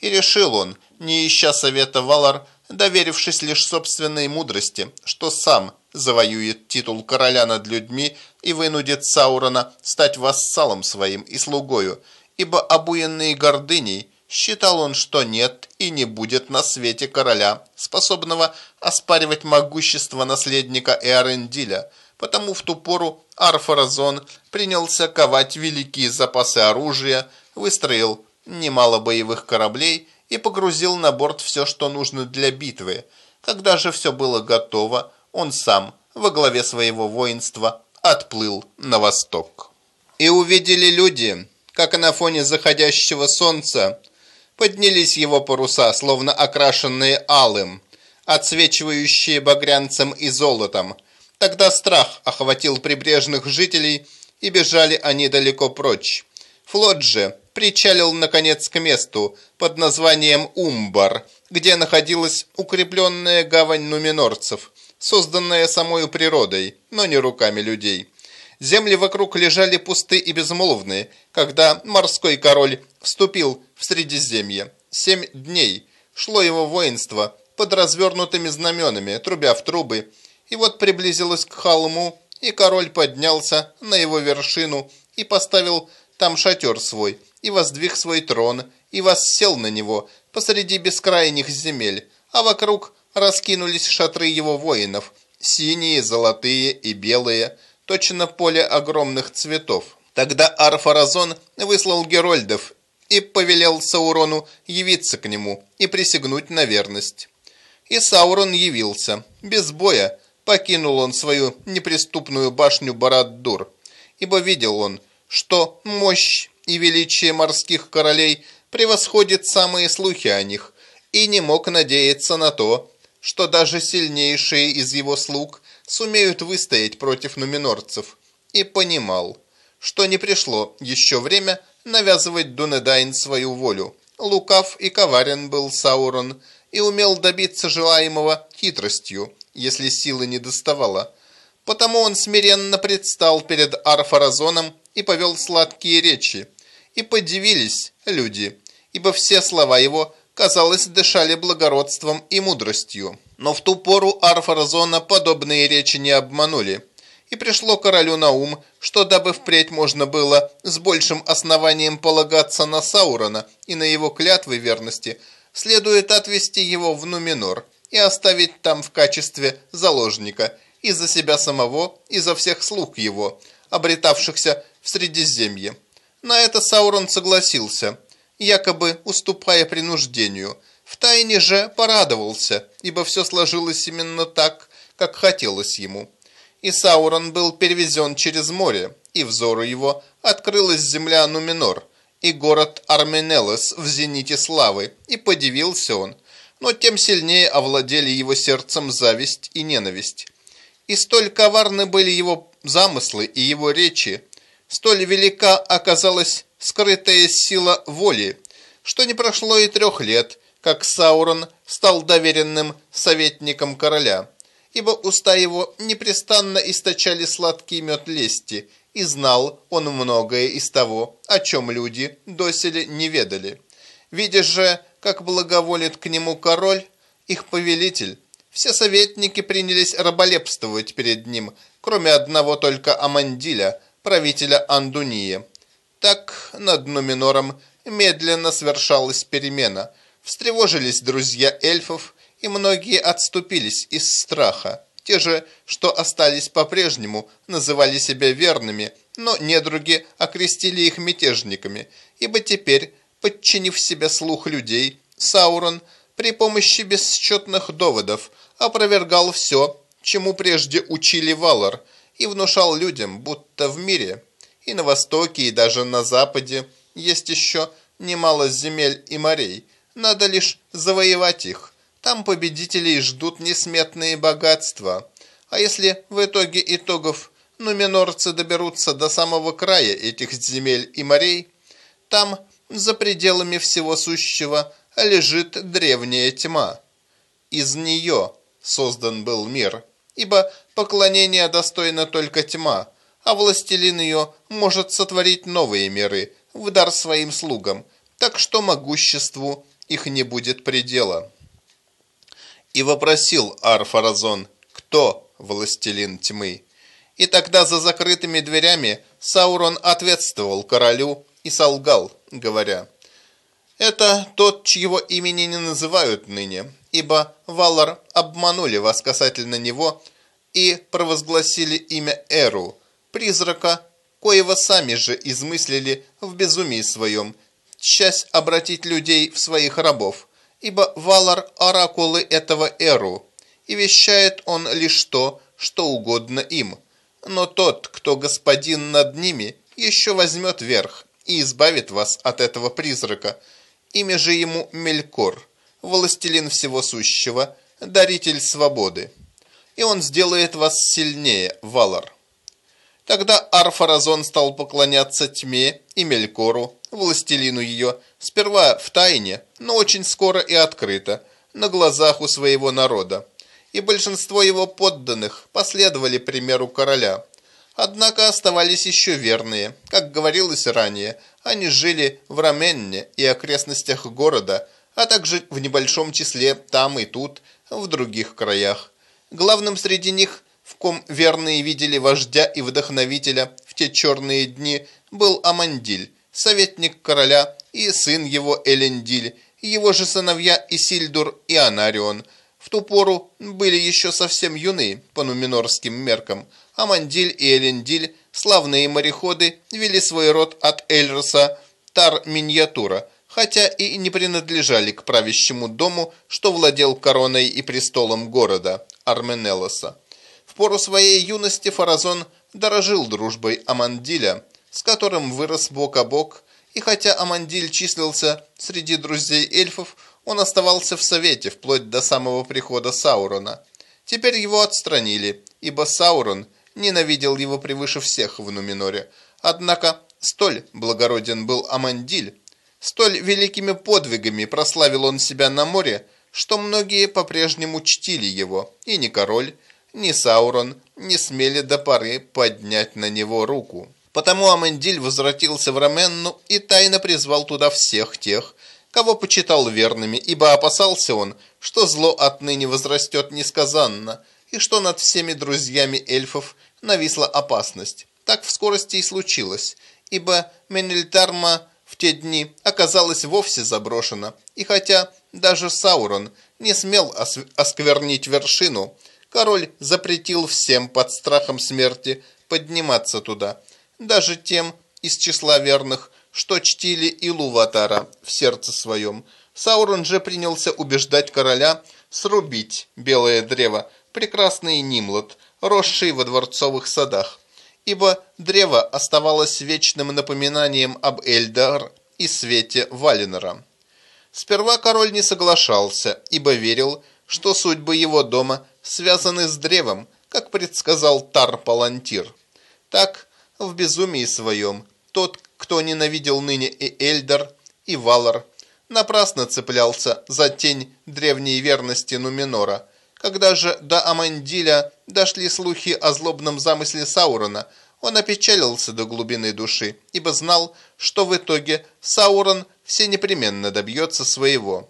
И решил он, не ища совета Валар, доверившись лишь собственной мудрости, что сам завоюет титул короля над людьми и вынудит Саурона стать вассалом своим и слугою, ибо обуянный гордыней – Считал он, что нет и не будет на свете короля, способного оспаривать могущество наследника Эарендиля, Потому в ту пору Арфаразон принялся ковать великие запасы оружия, выстроил немало боевых кораблей и погрузил на борт все, что нужно для битвы. Когда же все было готово, он сам во главе своего воинства отплыл на восток. И увидели люди, как на фоне заходящего солнца поднялись его паруса, словно окрашенные алым, отсвечивающие багрянцем и золотом. Тогда страх охватил прибрежных жителей, и бежали они далеко прочь. Флот же причалил, наконец, к месту под названием Умбар, где находилась укрепленная гавань нуминорцев, созданная самой природой, но не руками людей. Земли вокруг лежали пусты и безмолвные, когда морской король вступил в Средиземье. Семь дней шло его воинство под развернутыми знаменами, трубя в трубы, и вот приблизилось к холму, и король поднялся на его вершину и поставил там шатер свой, и воздвиг свой трон, и воссел на него посреди бескрайних земель, а вокруг раскинулись шатры его воинов, синие, золотые и белые, точно поле огромных цветов. Тогда Арфаразон выслал Герольдов и повелел Саурону явиться к нему и присягнуть на верность. И Саурон явился. Без боя покинул он свою неприступную башню Барад-Дур, ибо видел он, что мощь и величие морских королей превосходит самые слухи о них, и не мог надеяться на то, что даже сильнейшие из его слуг сумеют выстоять против нуминорцев, и понимал, что не пришло еще время навязывать Дунедайн свою волю. Лукав и коварен был Саурон и умел добиться желаемого хитростью, если силы не доставало. Потому он смиренно предстал перед Арфаразоном и повел сладкие речи. И подивились люди, ибо все слова его, казалось, дышали благородством и мудростью. Но в ту пору Арфаразона подобные речи не обманули. И пришло королю на ум, что дабы впредь можно было с большим основанием полагаться на Саурона и на его клятвы верности, следует отвести его в Нуминор и оставить там в качестве заложника и за себя самого, и за всех слуг его, обретавшихся в Средиземье. На это Саурон согласился, якобы уступая принуждению – Втайне же порадовался, ибо все сложилось именно так, как хотелось ему. И Саурон был перевезен через море, и взору его открылась земля Нуминор, и город Арменелос в зените славы, и подивился он, но тем сильнее овладели его сердцем зависть и ненависть. И столь коварны были его замыслы и его речи, столь велика оказалась скрытая сила воли, что не прошло и трех лет, как Саурон стал доверенным советником короля, ибо уста его непрестанно источали сладкий мед лести, и знал он многое из того, о чем люди доселе не ведали. Видя же, как благоволит к нему король, их повелитель, все советники принялись раболепствовать перед ним, кроме одного только Амандиля, правителя Андунии. Так над Нуминором медленно свершалась перемена – Встревожились друзья эльфов, и многие отступились из страха. Те же, что остались по-прежнему, называли себя верными, но недруги окрестили их мятежниками, ибо теперь, подчинив себе слух людей, Саурон при помощи бесчетных доводов опровергал все, чему прежде учили Валар, и внушал людям, будто в мире, и на востоке, и даже на западе, есть еще немало земель и морей – надо лишь завоевать их. Там победителей ждут несметные богатства. А если в итоге итогов нуминорцы доберутся до самого края этих земель и морей, там, за пределами всего сущего, лежит древняя тьма. Из нее создан был мир, ибо поклонение достойно только тьма, а властелин ее может сотворить новые миры в дар своим слугам, так что могуществу их не будет предела. И вопросил Арфаразон, кто властелин тьмы. И тогда за закрытыми дверями Саурон ответствовал королю и солгал, говоря, «Это тот, чьего имени не называют ныне, ибо Валар обманули вас касательно него, и провозгласили имя Эру, призрака, коего сами же измыслили в безумии своем, часть обратить людей в своих рабов, ибо Валар – оракулы этого Эру, и вещает он лишь то, что угодно им. Но тот, кто господин над ними, еще возьмет верх и избавит вас от этого призрака. Имя же ему Мелькор, властелин всего сущего, даритель свободы. И он сделает вас сильнее, Валар. Тогда Арфаразон стал поклоняться тьме и Мелькору, властелину ее, сперва в тайне, но очень скоро и открыто, на глазах у своего народа. И большинство его подданных последовали примеру короля. Однако оставались еще верные. Как говорилось ранее, они жили в Раменне и окрестностях города, а также в небольшом числе там и тут, в других краях. Главным среди них – в ком верные видели вождя и вдохновителя в те черные дни, был Амандиль, советник короля и сын его Элендиль, его же сыновья Исильдур и Анарион. В ту пору были еще совсем юны по нуминорским меркам. Амандиль и Элендиль, славные мореходы, вели свой род от Эльроса Тар-Миньятура, хотя и не принадлежали к правящему дому, что владел короной и престолом города Арменелоса пору своей юности Фаразон дорожил дружбой Амандиля, с которым вырос бок о бок, и хотя Амандиль числился среди друзей эльфов, он оставался в Совете вплоть до самого прихода Саурона. Теперь его отстранили, ибо Саурон ненавидел его превыше всех в Нуминоре. Однако столь благороден был Амандиль, столь великими подвигами прославил он себя на море, что многие по-прежнему чтили его, и не король, ни Саурон не смели до поры поднять на него руку. Потому Амендиль возвратился в Раменну и тайно призвал туда всех тех, кого почитал верными, ибо опасался он, что зло отныне возрастет несказанно, и что над всеми друзьями эльфов нависла опасность. Так в скорости и случилось, ибо Менельтарма те дни оказалась вовсе заброшена, и хотя даже Саурон не смел осквернить вершину, король запретил всем под страхом смерти подниматься туда, даже тем из числа верных, что чтили Илуватара в сердце своем. Саурон же принялся убеждать короля срубить белое древо, прекрасный Нимлот, росший во дворцовых садах, ибо древо оставалось вечным напоминанием об Эльдар и свете Валинора. Сперва король не соглашался, ибо верил, что судьбы его дома связаны с древом, как предсказал Тар-Палантир. Так, в безумии своем, тот, кто ненавидел ныне и Эльдар, и Валар, напрасно цеплялся за тень древней верности Нуменора. Когда же до Амандиля дошли слухи о злобном замысле Саурона, он опечалился до глубины души, ибо знал, что в итоге Саурон все непременно добьется своего.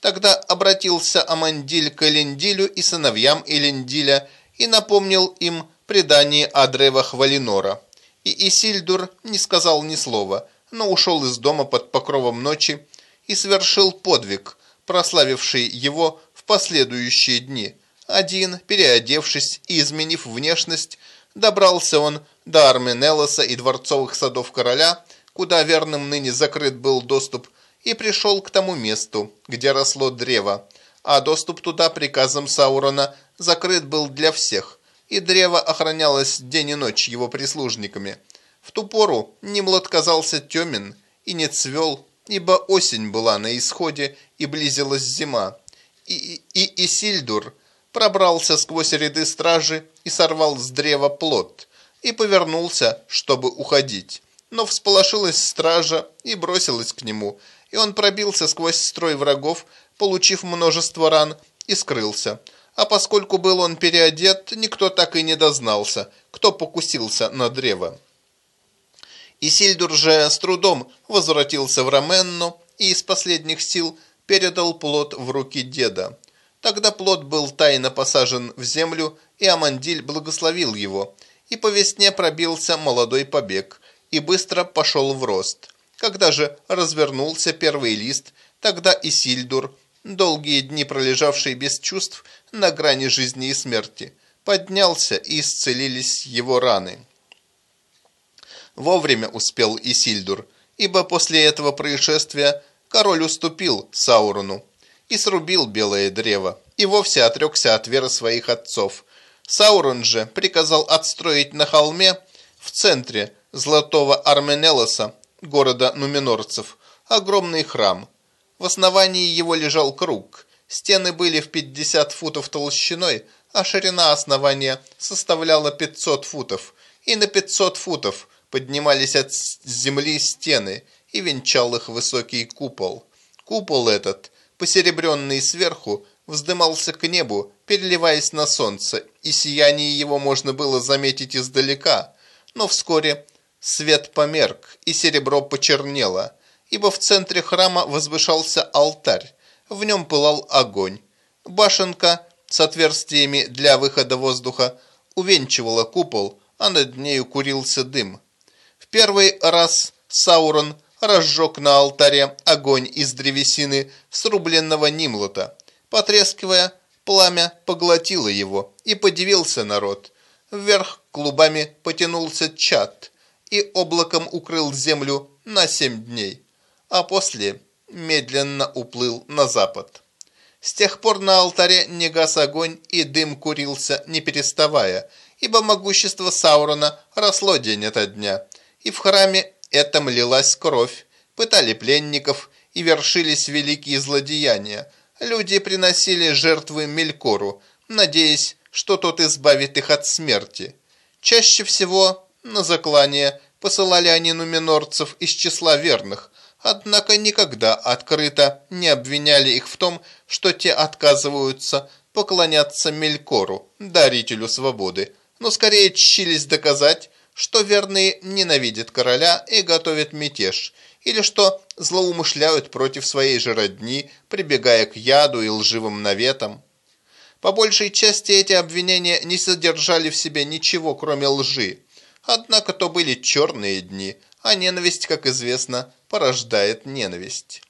Тогда обратился Амандиль к Элендилю и сыновьям Элендиля и напомнил им предание о древах Валинора. И Исильдур не сказал ни слова, но ушел из дома под покровом ночи и совершил подвиг, прославивший его последующие дни. Один, переодевшись и изменив внешность, добрался он до Арменелоса и дворцовых садов короля, куда верным ныне закрыт был доступ и пришел к тому месту, где росло древо, а доступ туда приказом Саурона закрыт был для всех, и древо охранялось день и ночь его прислужниками. В ту пору Нимлот казался темен и не цвел, ибо осень была на исходе и близилась зима. И, и, Исильдур пробрался сквозь ряды стражи и сорвал с древа плод, и повернулся, чтобы уходить. Но всполошилась стража и бросилась к нему – и он пробился сквозь строй врагов, получив множество ран, и скрылся. А поскольку был он переодет, никто так и не дознался, кто покусился на древо. Исильдур же с трудом возвратился в Раменну и из последних сил передал плод в руки деда. Тогда плод был тайно посажен в землю, и Амандиль благословил его, и по весне пробился молодой побег, и быстро пошел в рост. Когда же развернулся первый лист, тогда и Сильдур, долгие дни пролежавший без чувств на грани жизни и смерти, поднялся и исцелились его раны. Вовремя успел Исильдур, ибо после этого происшествия король уступил Саурону и срубил белое древо, и вовсе отрекся от веры своих отцов. Саурон же приказал отстроить на холме в центре Золотого Арменелоса, города нуминорцев, огромный храм. В основании его лежал круг. Стены были в 50 футов толщиной, а ширина основания составляла 500 футов. И на 500 футов поднимались от земли стены, и венчал их высокий купол. Купол этот, посеребренный сверху, вздымался к небу, переливаясь на солнце, и сияние его можно было заметить издалека. Но вскоре свет померк, и серебро почернело, ибо в центре храма возвышался алтарь, в нем пылал огонь. Башенка с отверстиями для выхода воздуха увенчивала купол, а над нею курился дым. В первый раз Саурон разжег на алтаре огонь из древесины срубленного Нимлота. Потрескивая, пламя поглотило его, и подивился народ. Вверх клубами потянулся чад и облаком укрыл землю на семь дней, а после медленно уплыл на запад. С тех пор на алтаре не гас огонь, и дым курился, не переставая, ибо могущество Саурона росло день ото дня, и в храме этом лилась кровь, пытали пленников и вершились великие злодеяния. Люди приносили жертвы Мелькору, надеясь, что тот избавит их от смерти. Чаще всего на заклание посылали они нуминорцев из числа верных, однако никогда открыто не обвиняли их в том, что те отказываются поклоняться Мелькору, дарителю свободы, но скорее чились доказать, что верные ненавидят короля и готовят мятеж, или что злоумышляют против своей же родни, прибегая к яду и лживым наветам. По большей части эти обвинения не содержали в себе ничего, кроме лжи. Однако то были черные дни, а ненависть, как известно, порождает ненависть.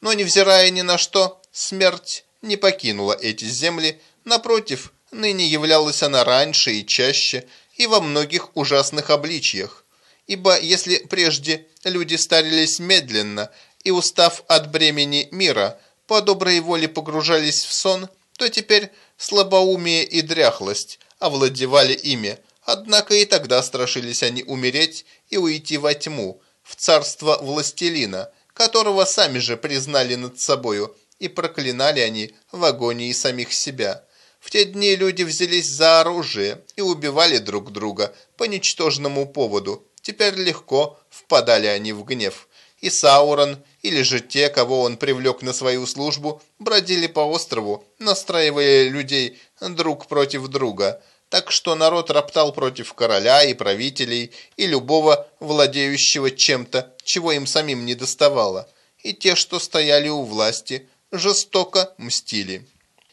Но невзирая ни на что, смерть не покинула эти земли, напротив, ныне являлась она раньше и чаще, и во многих ужасных обличьях. Ибо если прежде люди старились медленно и, устав от бремени мира, по доброй воле погружались в сон, то теперь слабоумие и дряхлость овладевали ими, однако и тогда страшились они умереть и уйти во тьму, в царство властелина, которого сами же признали над собою, и проклинали они в агонии самих себя. В те дни люди взялись за оружие и убивали друг друга по ничтожному поводу. Теперь легко впадали они в гнев. И Саурон, или же те, кого он привлек на свою службу, бродили по острову, настраивая людей друг против друга. Так что народ роптал против короля и правителей, и любого владеющего чем-то, чего им самим не доставало. И те, что стояли у власти, жестоко мстили.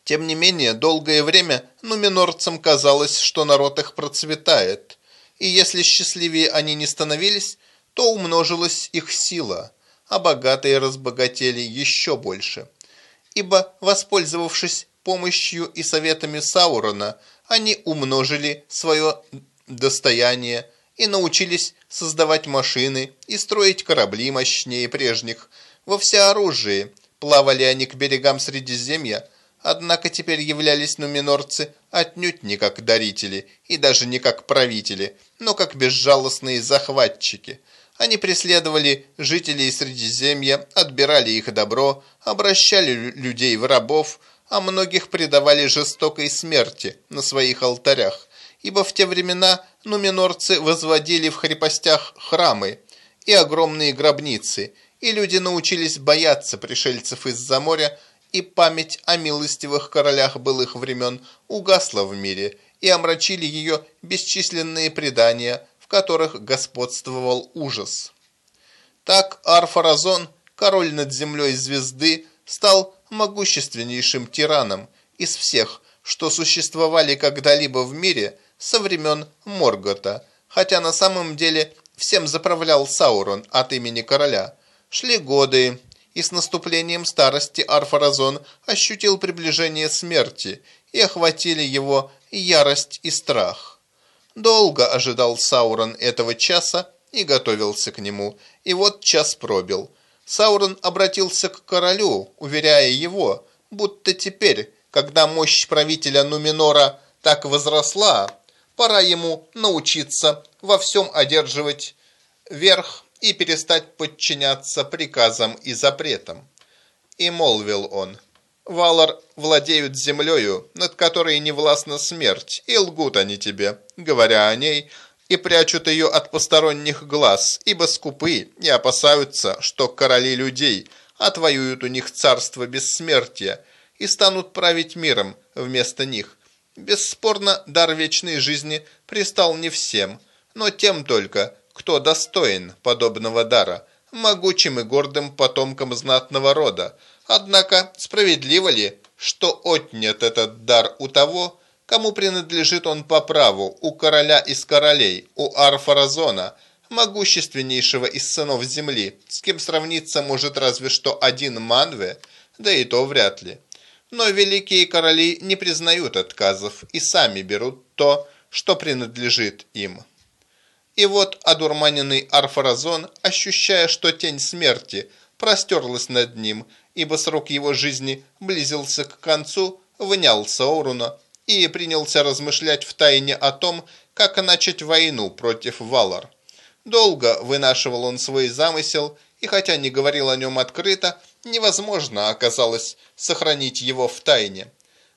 Тем не менее, долгое время нуминорцам казалось, что народ их процветает, и если счастливее они не становились, то умножилась их сила, а богатые разбогатели еще больше. Ибо, воспользовавшись помощью и советами Саурона, они умножили свое достояние и научились создавать машины и строить корабли мощнее прежних. Во всеоружии плавали они к берегам Средиземья, Однако теперь являлись нуминорцы отнюдь не как дарители и даже не как правители, но как безжалостные захватчики. Они преследовали жителей Средиземья, отбирали их добро, обращали людей в рабов, а многих предавали жестокой смерти на своих алтарях, ибо в те времена нуминорцы возводили в крепостях храмы и огромные гробницы, и люди научились бояться пришельцев из-за моря, и память о милостивых королях былых времен угасла в мире, и омрачили ее бесчисленные предания, в которых господствовал ужас. Так Арфаразон, король над землей звезды, стал могущественнейшим тираном из всех, что существовали когда-либо в мире со времен Моргота, хотя на самом деле всем заправлял Саурон от имени короля. Шли годы, и с наступлением старости Арфаразон ощутил приближение смерти, и охватили его ярость и страх. Долго ожидал Саурон этого часа и готовился к нему, и вот час пробил. Саурон обратился к королю, уверяя его, будто теперь, когда мощь правителя Нуминора так возросла, пора ему научиться во всем одерживать верх и перестать подчиняться приказам и запретам. И молвил он, Валар владеют землею, над которой не властна смерть, и лгут они тебе, говоря о ней, и прячут ее от посторонних глаз, ибо скупы и опасаются, что короли людей отвоюют у них царство бессмертия и станут править миром вместо них. Бесспорно, дар вечной жизни пристал не всем, но тем только, кто достоин подобного дара, могучим и гордым потомкам знатного рода. Однако справедливо ли, что отнят этот дар у того, кому принадлежит он по праву, у короля из королей, у Арфаразона, могущественнейшего из сынов земли, с кем сравниться может разве что один Манве, да и то вряд ли. Но великие короли не признают отказов и сами берут то, что принадлежит им. И вот одурманенный Арфаразон, ощущая, что тень смерти простерлась над ним, ибо срок его жизни близился к концу, внял Сауруна и принялся размышлять в тайне о том, как начать войну против Валар. Долго вынашивал он свой замысел, и хотя не говорил о нем открыто, невозможно оказалось сохранить его в тайне.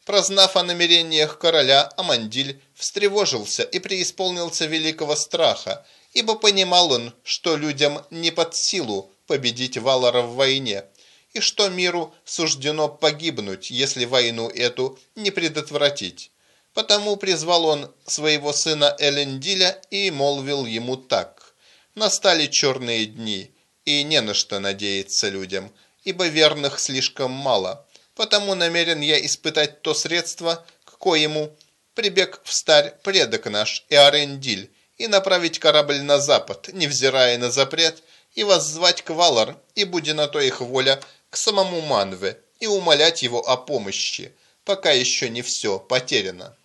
Прознав о намерениях короля, Амандиль встревожился и преисполнился великого страха, ибо понимал он, что людям не под силу победить Валара в войне, и что миру суждено погибнуть, если войну эту не предотвратить. Потому призвал он своего сына Элендиля и молвил ему так. «Настали черные дни, и не на что надеяться людям, ибо верных слишком мало» потому намерен я испытать то средство, к коему прибег в старь предок наш Иорендиль, и направить корабль на запад, невзирая на запрет, и воззвать к Валар, и будь на то их воля, к самому Манве, и умолять его о помощи, пока еще не все потеряно.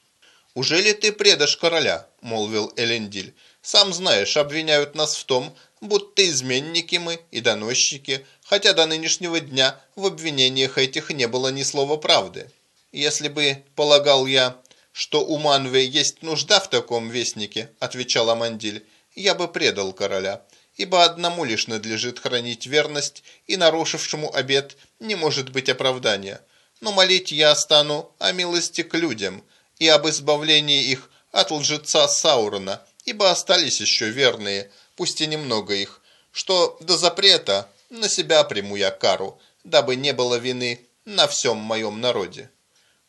«Уже ли ты предашь короля?» – молвил Элендиль. «Сам знаешь, обвиняют нас в том, будто изменники мы и доносчики, хотя до нынешнего дня в обвинениях этих не было ни слова правды. Если бы, полагал я, что у Манве есть нужда в таком вестнике, отвечал Амандиль, я бы предал короля, ибо одному лишь надлежит хранить верность, и нарушившему обет не может быть оправдания. Но молить я стану о милости к людям и об избавлении их от лжеца Саурона, ибо остались еще верные – пусть и немного их, что до запрета на себя приму я кару, дабы не было вины на всем моем народе.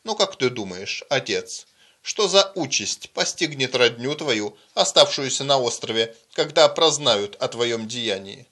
Ну как ты думаешь, отец, что за участь постигнет родню твою, оставшуюся на острове, когда прознают о твоем деянии?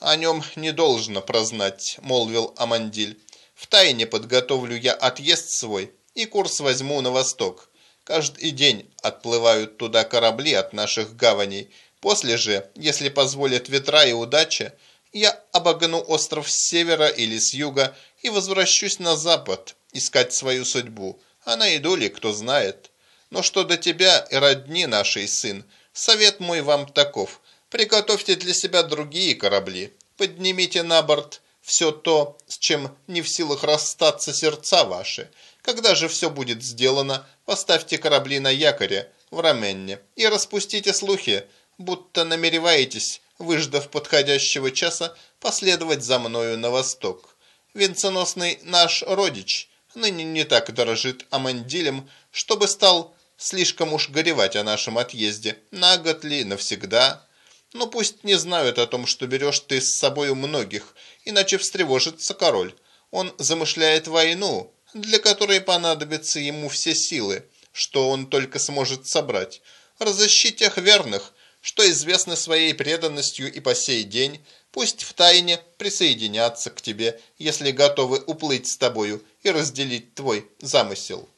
О нем не должно прознать, молвил Амандиль. Втайне подготовлю я отъезд свой и курс возьму на восток. Каждый день отплывают туда корабли от наших гаваней, После же, если позволят ветра и удача, я обогну остров с севера или с юга и возвращусь на запад искать свою судьбу. А найду ли, кто знает. Но что до тебя и родни нашей сын, совет мой вам таков. Приготовьте для себя другие корабли. Поднимите на борт все то, с чем не в силах расстаться сердца ваши. Когда же все будет сделано, поставьте корабли на якоре в Раменне и распустите слухи, будто намереваетесь, выждав подходящего часа, последовать за мною на восток. Венценосный наш родич ныне не так дорожит Амандилем, чтобы стал слишком уж горевать о нашем отъезде, на год ли, навсегда. Но пусть не знают о том, что берешь ты с собою многих, иначе встревожится король. Он замышляет войну, для которой понадобятся ему все силы, что он только сможет собрать. Разыщи тех верных, что известны своей преданностью и по сей день, пусть втайне присоединятся к тебе, если готовы уплыть с тобою и разделить твой замысел.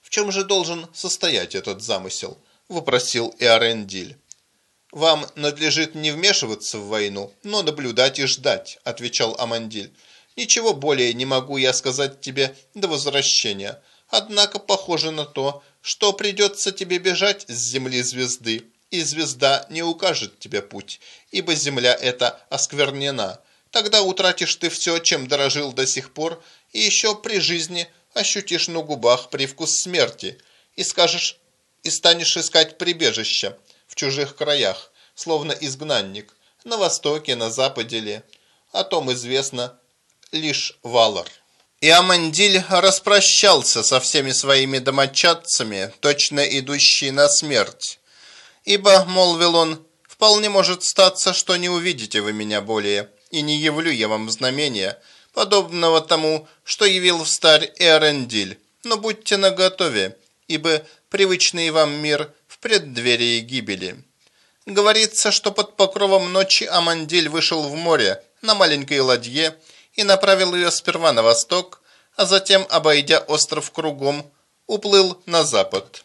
В чем же должен состоять этот замысел? Вопросил Иорендиль. «Вам надлежит не вмешиваться в войну, но наблюдать и ждать», – отвечал Амандиль. «Ничего более не могу я сказать тебе до возвращения. Однако похоже на то, что придется тебе бежать с земли звезды, и звезда не укажет тебе путь, ибо земля эта осквернена. Тогда утратишь ты все, чем дорожил до сих пор, и еще при жизни ощутишь на губах привкус смерти, и скажешь, и станешь искать прибежище в чужих краях, словно изгнанник, на востоке, на западе ли. О том известно лишь Валар. И Амандиль распрощался со всеми своими домочадцами, точно идущие на смерть. Ибо, молвил он, вполне может статься, что не увидите вы меня более, и не явлю я вам знамения, подобного тому, что явил в старь Эрендиль. Но будьте наготове, ибо привычный вам мир в преддверии гибели. Говорится, что под покровом ночи Амандиль вышел в море на маленькой ладье и направил ее сперва на восток, а затем, обойдя остров кругом, уплыл на запад.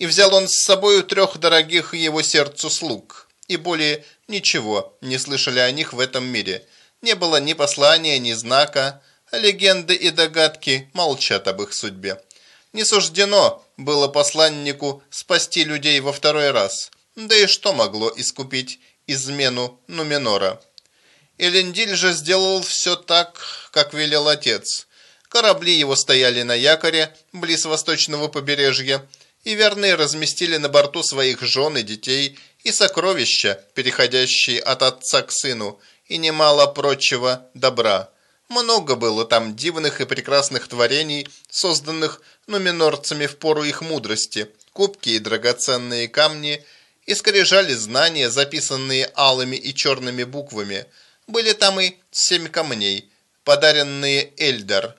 И взял он с собою трех дорогих его сердцу слуг, и более ничего не слышали о них в этом мире. Не было ни послания, ни знака, а легенды и догадки молчат об их судьбе. Не суждено было посланнику спасти людей во второй раз. Да и что могло искупить измену Нуменора? Элендиль же сделал все так, как велел отец. Корабли его стояли на якоре, близ восточного побережья, и верные разместили на борту своих жен и детей и сокровища, переходящие от отца к сыну, и немало прочего добра. Много было там дивных и прекрасных творений, созданных нуминорцами в пору их мудрости, кубки и драгоценные камни, и скрижали знания, записанные алыми и черными буквами – были там и семь камней, подаренные Эльдар,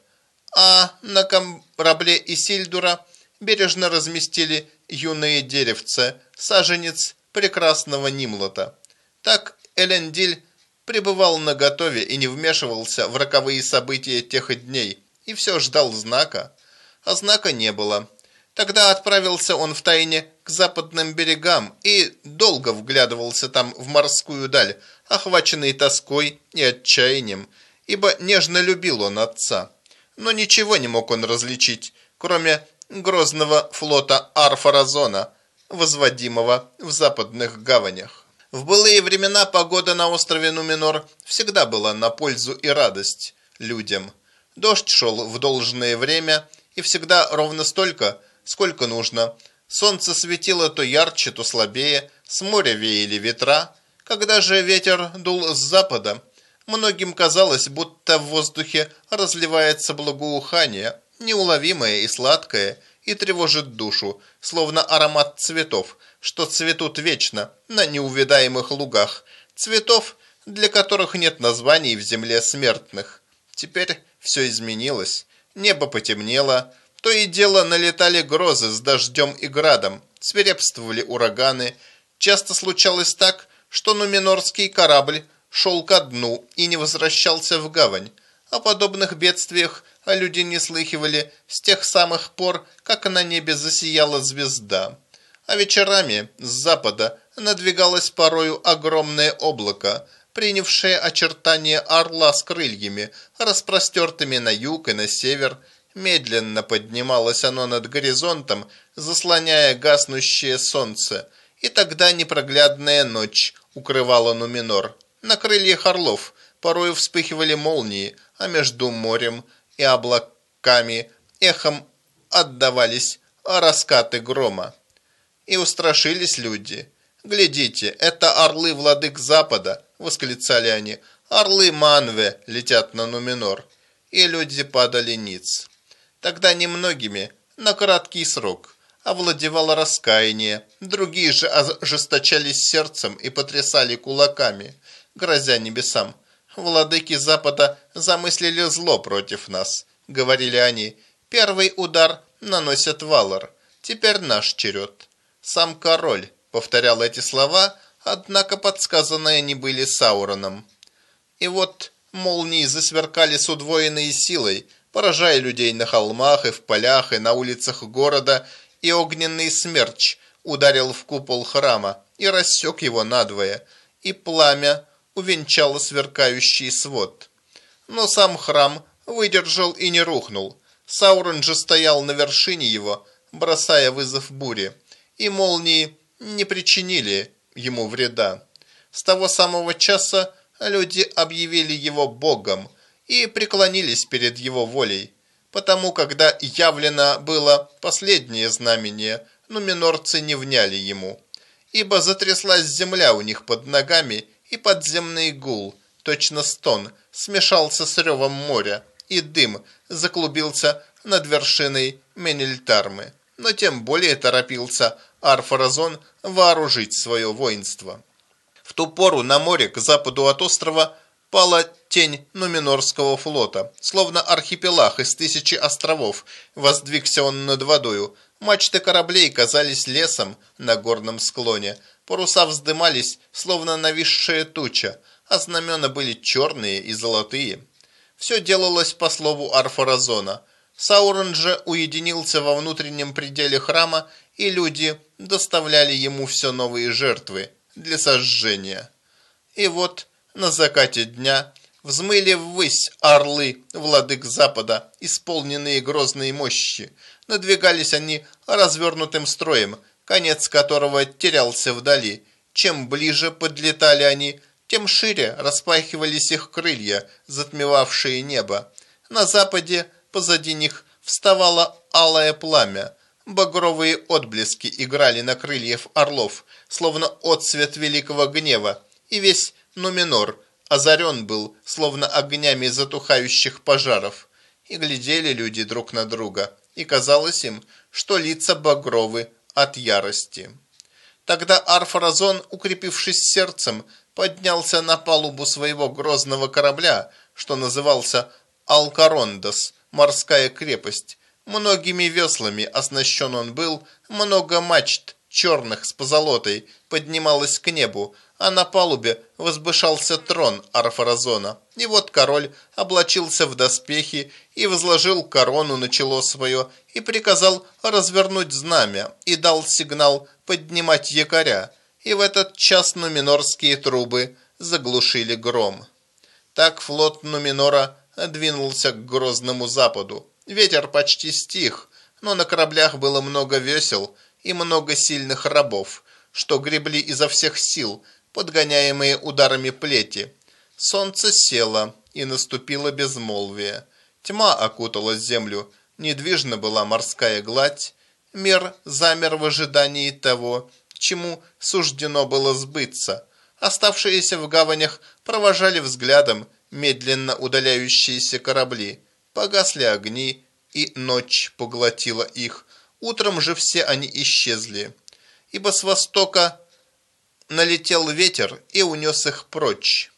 а на корабле Исильдура бережно разместили юные деревца, саженец прекрасного Нимлота. Так Элендиль пребывал наготове и не вмешивался в роковые события тех дней, и все ждал знака, а знака не было. Тогда отправился он в тайне к западным берегам и долго вглядывался там в морскую даль, охваченный тоской и отчаянием, ибо нежно любил он отца. Но ничего не мог он различить, кроме грозного флота Арфаразона, возводимого в западных гаванях. В былые времена погода на острове Нуминор всегда была на пользу и радость людям. Дождь шел в должное время и всегда ровно столько, сколько нужно. Солнце светило то ярче, то слабее, с моря веяли ветра. Когда же ветер дул с запада, многим казалось, будто в воздухе разливается благоухание, неуловимое и сладкое, и тревожит душу, словно аромат цветов, что цветут вечно на неувидаемых лугах, цветов, для которых нет названий в земле смертных. Теперь все изменилось, небо потемнело, то и дело налетали грозы с дождем и градом, свирепствовали ураганы. Часто случалось так, что нуминорский корабль шел ко дну и не возвращался в гавань. О подобных бедствиях люди не слыхивали с тех самых пор, как на небе засияла звезда. А вечерами с запада надвигалось порою огромное облако, принявшее очертания орла с крыльями, распростертыми на юг и на север, Медленно поднималось оно над горизонтом, заслоняя гаснущее солнце, и тогда непроглядная ночь укрывала Нуминор. На крыльях орлов порой вспыхивали молнии, а между морем и облаками эхом отдавались раскаты грома. И устрашились люди. «Глядите, это орлы владык Запада!» — восклицали они. «Орлы Манве летят на Нуминор!» И люди падали ниц. Тогда немногими, на краткий срок, овладевало раскаяние, другие же ожесточались сердцем и потрясали кулаками, грозя небесам. «Владыки Запада замыслили зло против нас», — говорили они. «Первый удар наносят Валар, теперь наш черед». Сам король повторял эти слова, однако подсказанные они были Сауроном. И вот молнии засверкали с удвоенной силой, поражая людей на холмах и в полях, и на улицах города, и огненный смерч ударил в купол храма и рассек его надвое, и пламя увенчало сверкающий свод. Но сам храм выдержал и не рухнул. Саурон же стоял на вершине его, бросая вызов буре, и молнии не причинили ему вреда. С того самого часа люди объявили его богом и преклонились перед его волей, потому когда явлено было последнее знамение, но минорцы не вняли ему, ибо затряслась земля у них под ногами, и подземный гул, точно стон, смешался с ревом моря, и дым заклубился над вершиной Менельтармы. Но тем более торопился Арфаразон вооружить свое воинство. В ту пору на море к западу от острова пала тень Нуминорского флота. Словно архипелаг из тысячи островов, воздвигся он над водою. Мачты кораблей казались лесом на горном склоне. Паруса вздымались, словно нависшая туча, а знамена были черные и золотые. Все делалось по слову Арфаразона. Саурон же уединился во внутреннем пределе храма, и люди доставляли ему все новые жертвы для сожжения. И вот на закате дня взмыли ввысь орлы владык Запада, исполненные грозной мощи. Надвигались они развернутым строем, конец которого терялся вдали. Чем ближе подлетали они, тем шире распахивались их крылья, затмевавшие небо. На западе позади них вставало алое пламя. Багровые отблески играли на крыльев орлов, словно отцвет великого гнева, и весь Нуминор озарен был, словно огнями затухающих пожаров. И глядели люди друг на друга, и казалось им, что лица багровы от ярости. Тогда Арфаразон, укрепившись сердцем, поднялся на палубу своего грозного корабля, что назывался Алкарондос, морская крепость. Многими веслами оснащен он был, много мачт, черных с позолотой, поднималось к небу, а на палубе возвышался трон Арфаразона. И вот король облачился в доспехи и возложил корону на чело свое и приказал развернуть знамя и дал сигнал поднимать якоря и в этот час нуминорские трубы заглушили гром. Так флот Нуминора двинулся к грозному западу. Ветер почти стих, но на кораблях было много весел и много сильных рабов, что гребли изо всех сил, подгоняемые ударами плети. Солнце село, и наступило безмолвие. Тьма окутала землю, недвижна была морская гладь, мир замер в ожидании того, чему суждено было сбыться. Оставшиеся в гаванях провожали взглядом медленно удаляющиеся корабли. Погасли огни, и ночь поглотила их. Утром же все они исчезли, ибо с востока налетел ветер и унес их прочь.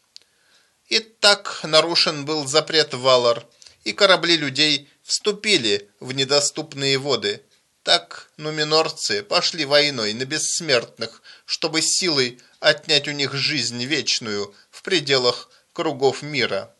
И так нарушен был запрет Валар, и корабли людей вступили в недоступные воды – так нуминорцы пошли войной на бессмертных, чтобы силой отнять у них жизнь вечную в пределах кругов мира.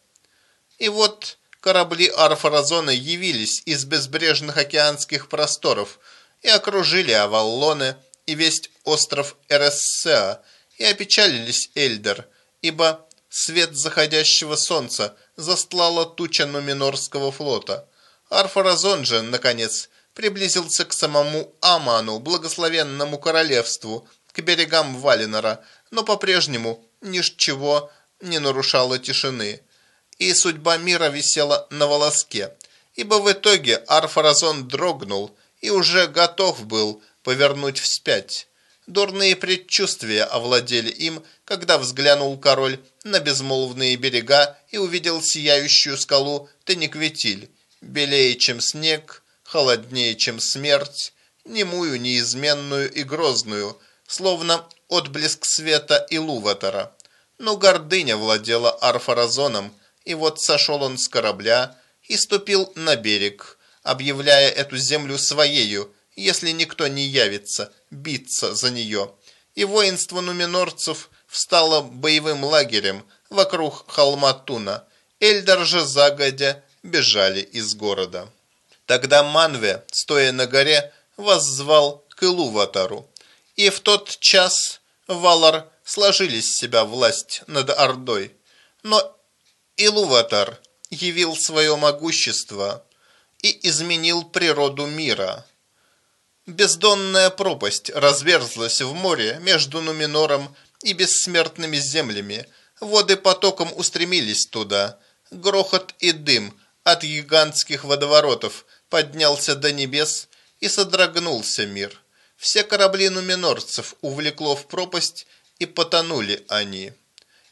И вот корабли Арфаразона явились из безбрежных океанских просторов и окружили Аваллоне и весь остров Эрессеа, и опечалились Эльдер, ибо свет заходящего солнца застлала туча Нуминорского флота. Арфаразон же, наконец, приблизился к самому Аману, благословенному королевству, к берегам Валинора, но по-прежнему ничего не нарушало тишины. И судьба мира висела на волоске, ибо в итоге Арфаразон дрогнул и уже готов был повернуть вспять. Дурные предчувствия овладели им, когда взглянул король на безмолвные берега и увидел сияющую скалу Теникветиль, белее, чем снег, холоднее, чем смерть, немую, неизменную и грозную, словно отблеск света и луватора. Но гордыня владела Арфаразоном, и вот сошел он с корабля и ступил на берег, объявляя эту землю своею, если никто не явится, биться за нее. И воинство нуминорцев встало боевым лагерем вокруг холма Туна. Эльдар же загодя бежали из города. Тогда Манве, стоя на горе, воззвал к Илуватару. И в тот час Валар сложили с себя власть над Ордой. Но Илуватар явил свое могущество и изменил природу мира. Бездонная пропасть разверзлась в море между Нуминором и бессмертными землями. Воды потоком устремились туда. Грохот и дым от гигантских водоворотов поднялся до небес и содрогнулся мир. Все корабли нуминорцев увлекло в пропасть, и потонули они.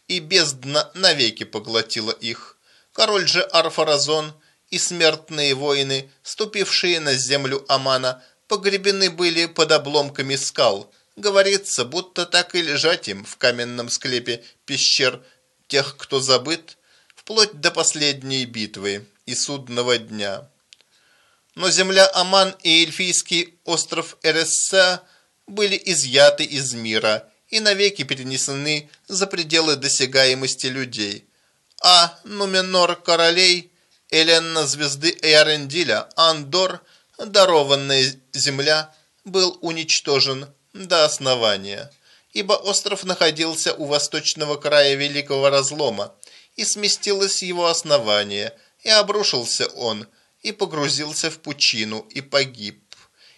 И бездна навеки поглотила их. Король же Арфаразон и смертные воины, ступившие на землю Амана, погребены были под обломками скал. Говорится, будто так и лежать им в каменном склепе пещер тех, кто забыт, вплоть до последней битвы и судного дня. Но земля Аман и эльфийский остров Эресса были изъяты из мира и навеки перенесены за пределы досягаемости людей. А Нуменор королей, Эленна звезды Эарендиля, Андор, дарованная земля, был уничтожен до основания, ибо остров находился у восточного края Великого Разлома, и сместилось его основание, и обрушился он, и погрузился в пучину, и погиб.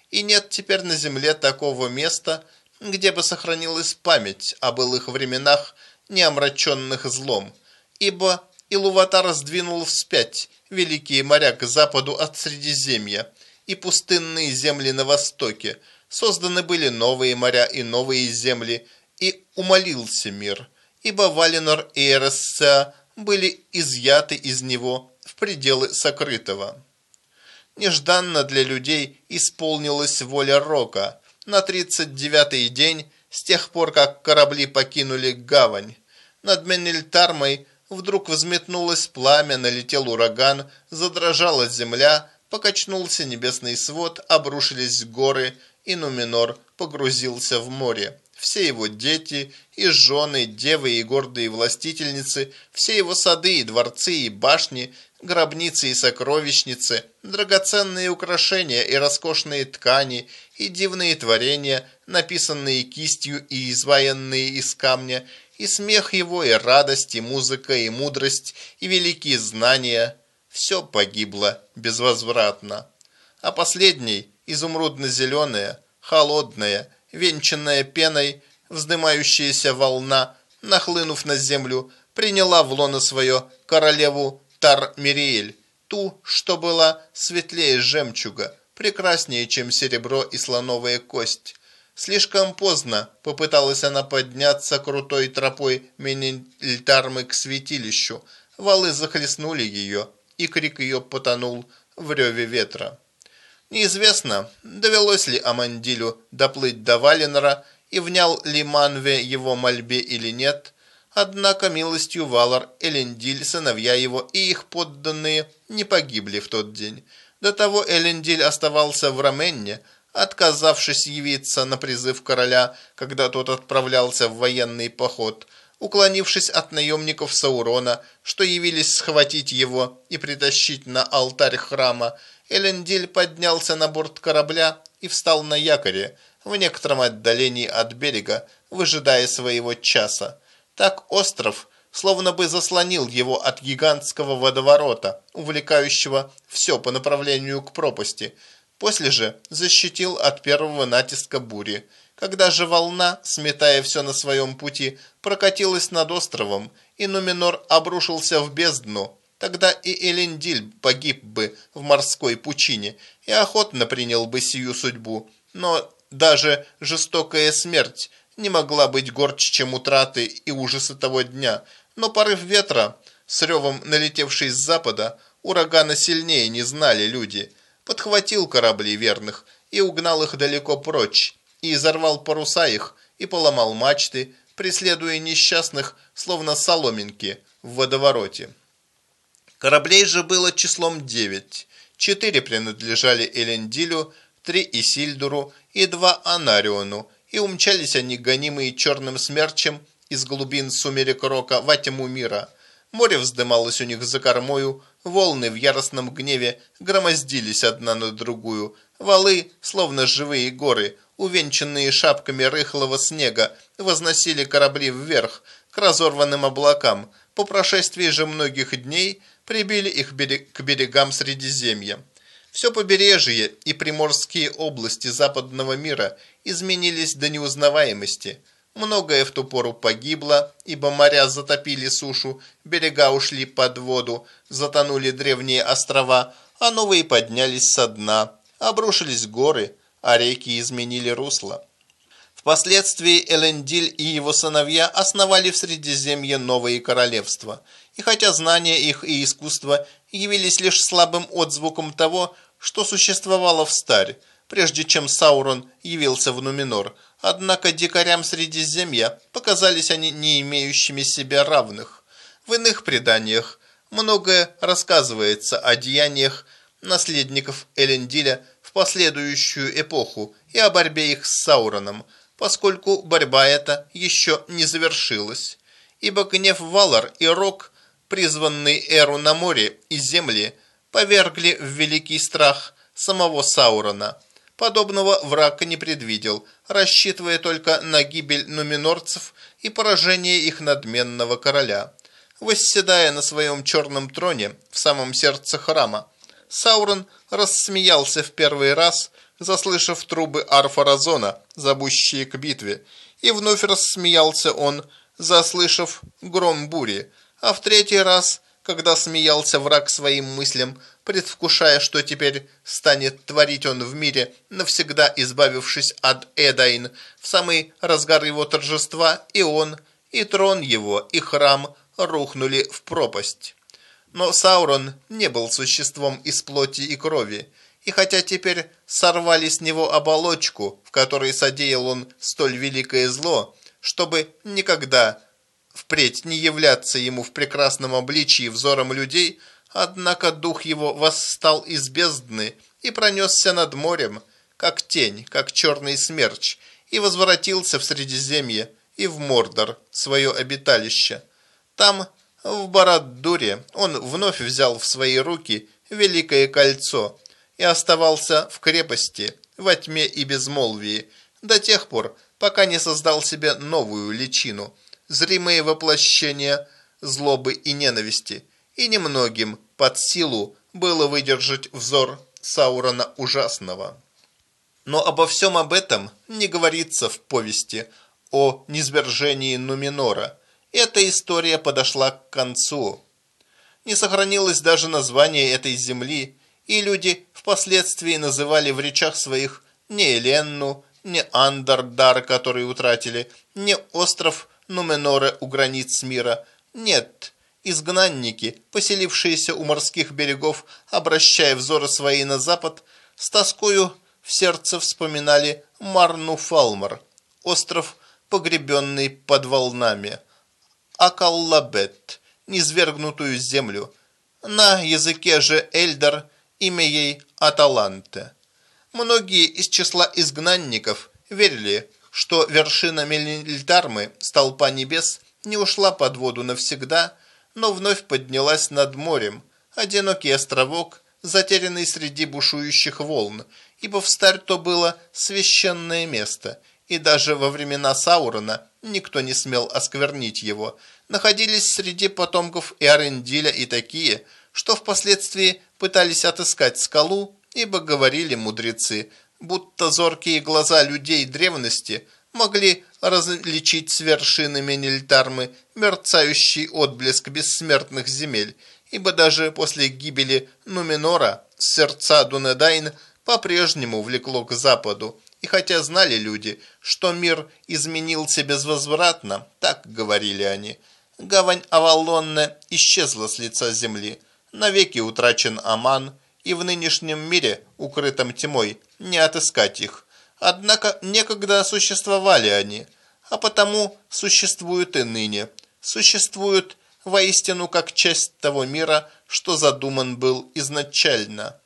И нет теперь на земле такого места, где бы сохранилась память о былых временах, не омраченных злом, ибо Илуватар сдвинул вспять великие моря к западу от Средиземья и пустынные земли на востоке, созданы были новые моря и новые земли, и умолился мир, ибо Валинор и Эресса были изъяты из него в пределы сокрытого. Нежданно для людей исполнилась воля Рока – на 39-й день с тех пор, как корабли покинули гавань. Над Менельтармой вдруг взметнулось пламя, налетел ураган, задрожала земля, покачнулся небесный свод, обрушились горы, и Нуминор погрузился в море. Все его дети, и жены, девы и гордые властительницы, все его сады и дворцы и башни гробницы и сокровищницы, драгоценные украшения и роскошные ткани, и дивные творения, написанные кистью и изваянные из камня, и смех его, и радость, и музыка, и мудрость, и великие знания – все погибло безвозвратно. А последний, изумрудно-зеленая, холодная, венчанная пеной, вздымающаяся волна, нахлынув на землю, приняла в лоно свое королеву Тар-Мириэль, ту, что была светлее жемчуга, прекраснее, чем серебро и слоновая кость. Слишком поздно попыталась она подняться крутой тропой Менельтармы к святилищу. Валы захлестнули ее, и крик ее потонул в реве ветра. Неизвестно, довелось ли Амандилю доплыть до Валенора и внял ли Манве его мольбе или нет – Однако милостью Валар, Элендиль, сыновья его и их подданные не погибли в тот день. До того Элендиль оставался в Раменне, отказавшись явиться на призыв короля, когда тот отправлялся в военный поход, уклонившись от наемников Саурона, что явились схватить его и притащить на алтарь храма, Элендиль поднялся на борт корабля и встал на якоре, в некотором отдалении от берега, выжидая своего часа. Так остров словно бы заслонил его от гигантского водоворота, увлекающего все по направлению к пропасти. После же защитил от первого натиска бури. Когда же волна, сметая все на своем пути, прокатилась над островом, и Нуминор обрушился в бездну, тогда и Элендиль погиб бы в морской пучине и охотно принял бы сию судьбу. Но даже жестокая смерть не могла быть горче, чем утраты и ужасы того дня, но порыв ветра, с ревом налетевший с запада, урагана сильнее не знали люди, подхватил корабли верных и угнал их далеко прочь, и изорвал паруса их, и поломал мачты, преследуя несчастных, словно соломинки, в водовороте. Кораблей же было числом девять. Четыре принадлежали Элендилю, три Исильдуру и два Анариону, и умчались они, гонимые черным смерчем, из глубин сумерек рока во тьму мира. Море вздымалось у них за кормою, волны в яростном гневе громоздились одна на другую, валы, словно живые горы, увенчанные шапками рыхлого снега, возносили корабли вверх, к разорванным облакам. По прошествии же многих дней прибили их к берегам Средиземья. Все побережье и приморские области западного мира изменились до неузнаваемости. Многое в ту пору погибло, ибо моря затопили сушу, берега ушли под воду, затонули древние острова, а новые поднялись со дна, обрушились горы, а реки изменили русло. Впоследствии Элендиль и его сыновья основали в Средиземье новые королевства, и хотя знания их и искусство явились лишь слабым отзвуком того, что существовало в Старь, прежде чем Саурон явился в Нуминор, однако дикарям Средиземья показались они не имеющими себе равных. В иных преданиях многое рассказывается о деяниях наследников Элендиля в последующую эпоху и о борьбе их с Сауроном – поскольку борьба эта еще не завершилась, ибо гнев Валар и Рок, призванный Эру на море и земли, повергли в великий страх самого Саурона. Подобного враг не предвидел, рассчитывая только на гибель нуминорцев и поражение их надменного короля. Восседая на своем черном троне в самом сердце храма, Саурон рассмеялся в первый раз, заслышав трубы арфа зовущие к битве, и вновь рассмеялся он, заслышав гром бури, а в третий раз, когда смеялся враг своим мыслям, предвкушая, что теперь станет творить он в мире, навсегда избавившись от Эдайн, в самый разгар его торжества и он, и трон его, и храм рухнули в пропасть. Но Саурон не был существом из плоти и крови, и хотя теперь сорвали с него оболочку, в которой содеял он столь великое зло, чтобы никогда впредь не являться ему в прекрасном обличии взором людей, однако дух его восстал из бездны и пронесся над морем, как тень, как черный смерч, и возвратился в Средиземье и в Мордор, свое обиталище. Там, в Барад-Дуре, он вновь взял в свои руки Великое Кольцо – и оставался в крепости, во тьме и безмолвии, до тех пор, пока не создал себе новую личину, зримые воплощения злобы и ненависти, и немногим под силу было выдержать взор Саурона Ужасного. Но обо всем об этом не говорится в повести о низвержении Нуминора. Эта история подошла к концу. Не сохранилось даже название этой земли, и люди впоследствии называли в речах своих не Эленну, не Андердар, который утратили, не остров Нуменоре у границ мира. Нет, изгнанники, поселившиеся у морских берегов, обращая взоры свои на запад, с тоскою в сердце вспоминали Марну-Фалмар, остров, погребенный под волнами, Акаллабет, низвергнутую землю. На языке же Эльдар имя ей Аталанте. Многие из числа изгнанников верили, что вершина Мелильдармы, столпа небес, не ушла под воду навсегда, но вновь поднялась над морем, одинокий островок, затерянный среди бушующих волн, ибо в старь то было священное место, и даже во времена Саурона никто не смел осквернить его. Находились среди потомков и Арендиля и такие, что впоследствии пытались отыскать скалу, ибо говорили мудрецы, будто зоркие глаза людей древности могли различить с вершины Менельтармы мерцающий отблеск бессмертных земель, ибо даже после гибели Нуменора сердца Дунедайн по-прежнему влекло к западу, и хотя знали люди, что мир изменился безвозвратно, так говорили они, гавань Авалонне исчезла с лица земли, навеки утрачен Аман, и в нынешнем мире, укрытом тьмой, не отыскать их. Однако некогда существовали они, а потому существуют и ныне. Существуют воистину как часть того мира, что задуман был изначально.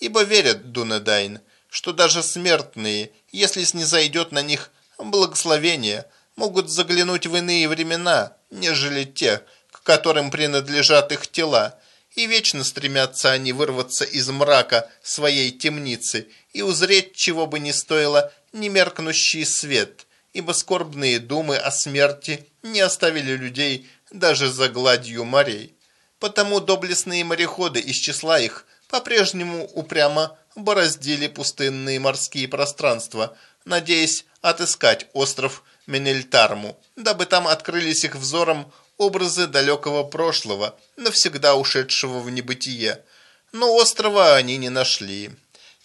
Ибо верят Дунедайн, что даже смертные, если снизойдет на них благословение, могут заглянуть в иные времена, нежели те, к которым принадлежат их тела, и вечно стремятся они вырваться из мрака своей темницы и узреть, чего бы ни стоило, немеркнущий свет, ибо скорбные думы о смерти не оставили людей даже за гладью морей. Потому доблестные мореходы из числа их по-прежнему упрямо бороздили пустынные морские пространства, надеясь отыскать остров Менельтарму, дабы там открылись их взором образы далекого прошлого, навсегда ушедшего в небытие. Но острова они не нашли.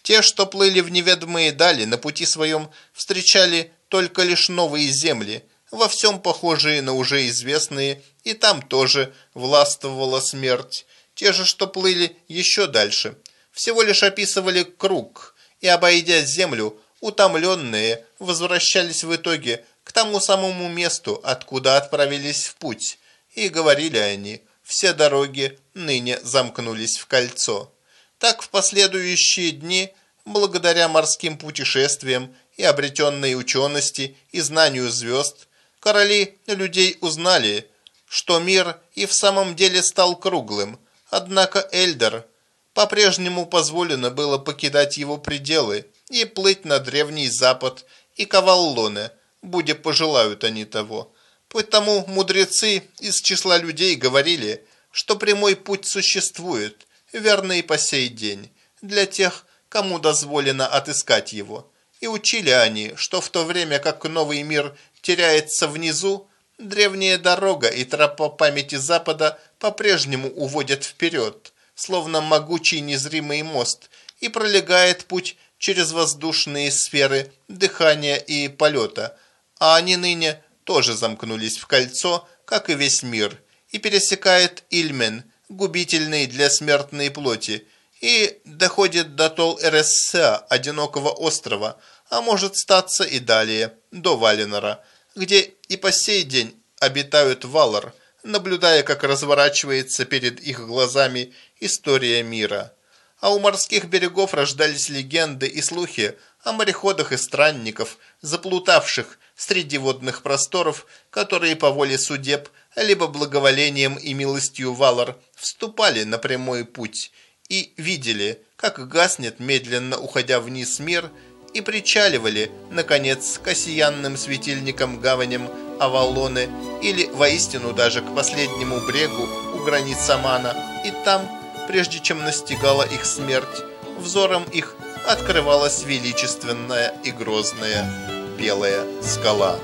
Те, что плыли в неведомые дали, на пути своем встречали только лишь новые земли, во всем похожие на уже известные, и там тоже властвовала смерть. Те же, что плыли еще дальше, всего лишь описывали круг, и, обойдя землю, утомленные возвращались в итоге к тому самому месту, откуда отправились в путь, и говорили они, все дороги ныне замкнулись в кольцо. Так в последующие дни, благодаря морским путешествиям и обретенной учености и знанию звезд, короли людей узнали, что мир и в самом деле стал круглым, однако Эльдер по-прежнему позволено было покидать его пределы и плыть на Древний Запад и Каваллоне, будь пожелают они того. Потому мудрецы из числа людей говорили, что прямой путь существует, верный по сей день, для тех, кому дозволено отыскать его. И учили они, что в то время как новый мир теряется внизу, древняя дорога и тропа памяти Запада по-прежнему уводят вперед, словно могучий незримый мост, и пролегает путь через воздушные сферы дыхания и полета, а они ныне тоже замкнулись в кольцо, как и весь мир, и пересекает Ильмен, губительный для смертной плоти, и доходит до Тол-РССА, одинокого острова, а может статься и далее, до Валенора, где и по сей день обитают Валар, наблюдая, как разворачивается перед их глазами история мира. А у морских берегов рождались легенды и слухи о мореходах и странников, заплутавших среди водных просторов, которые по воле судеб, либо благоволением и милостью Валар вступали на прямой путь и видели, как гаснет медленно уходя вниз мир, и причаливали, наконец, к осиянным светильникам гаваням Авалоны или воистину даже к последнему брегу у границ Амана, и там, прежде чем настигала их смерть, взором их открывалась величественная и грозная белая скала.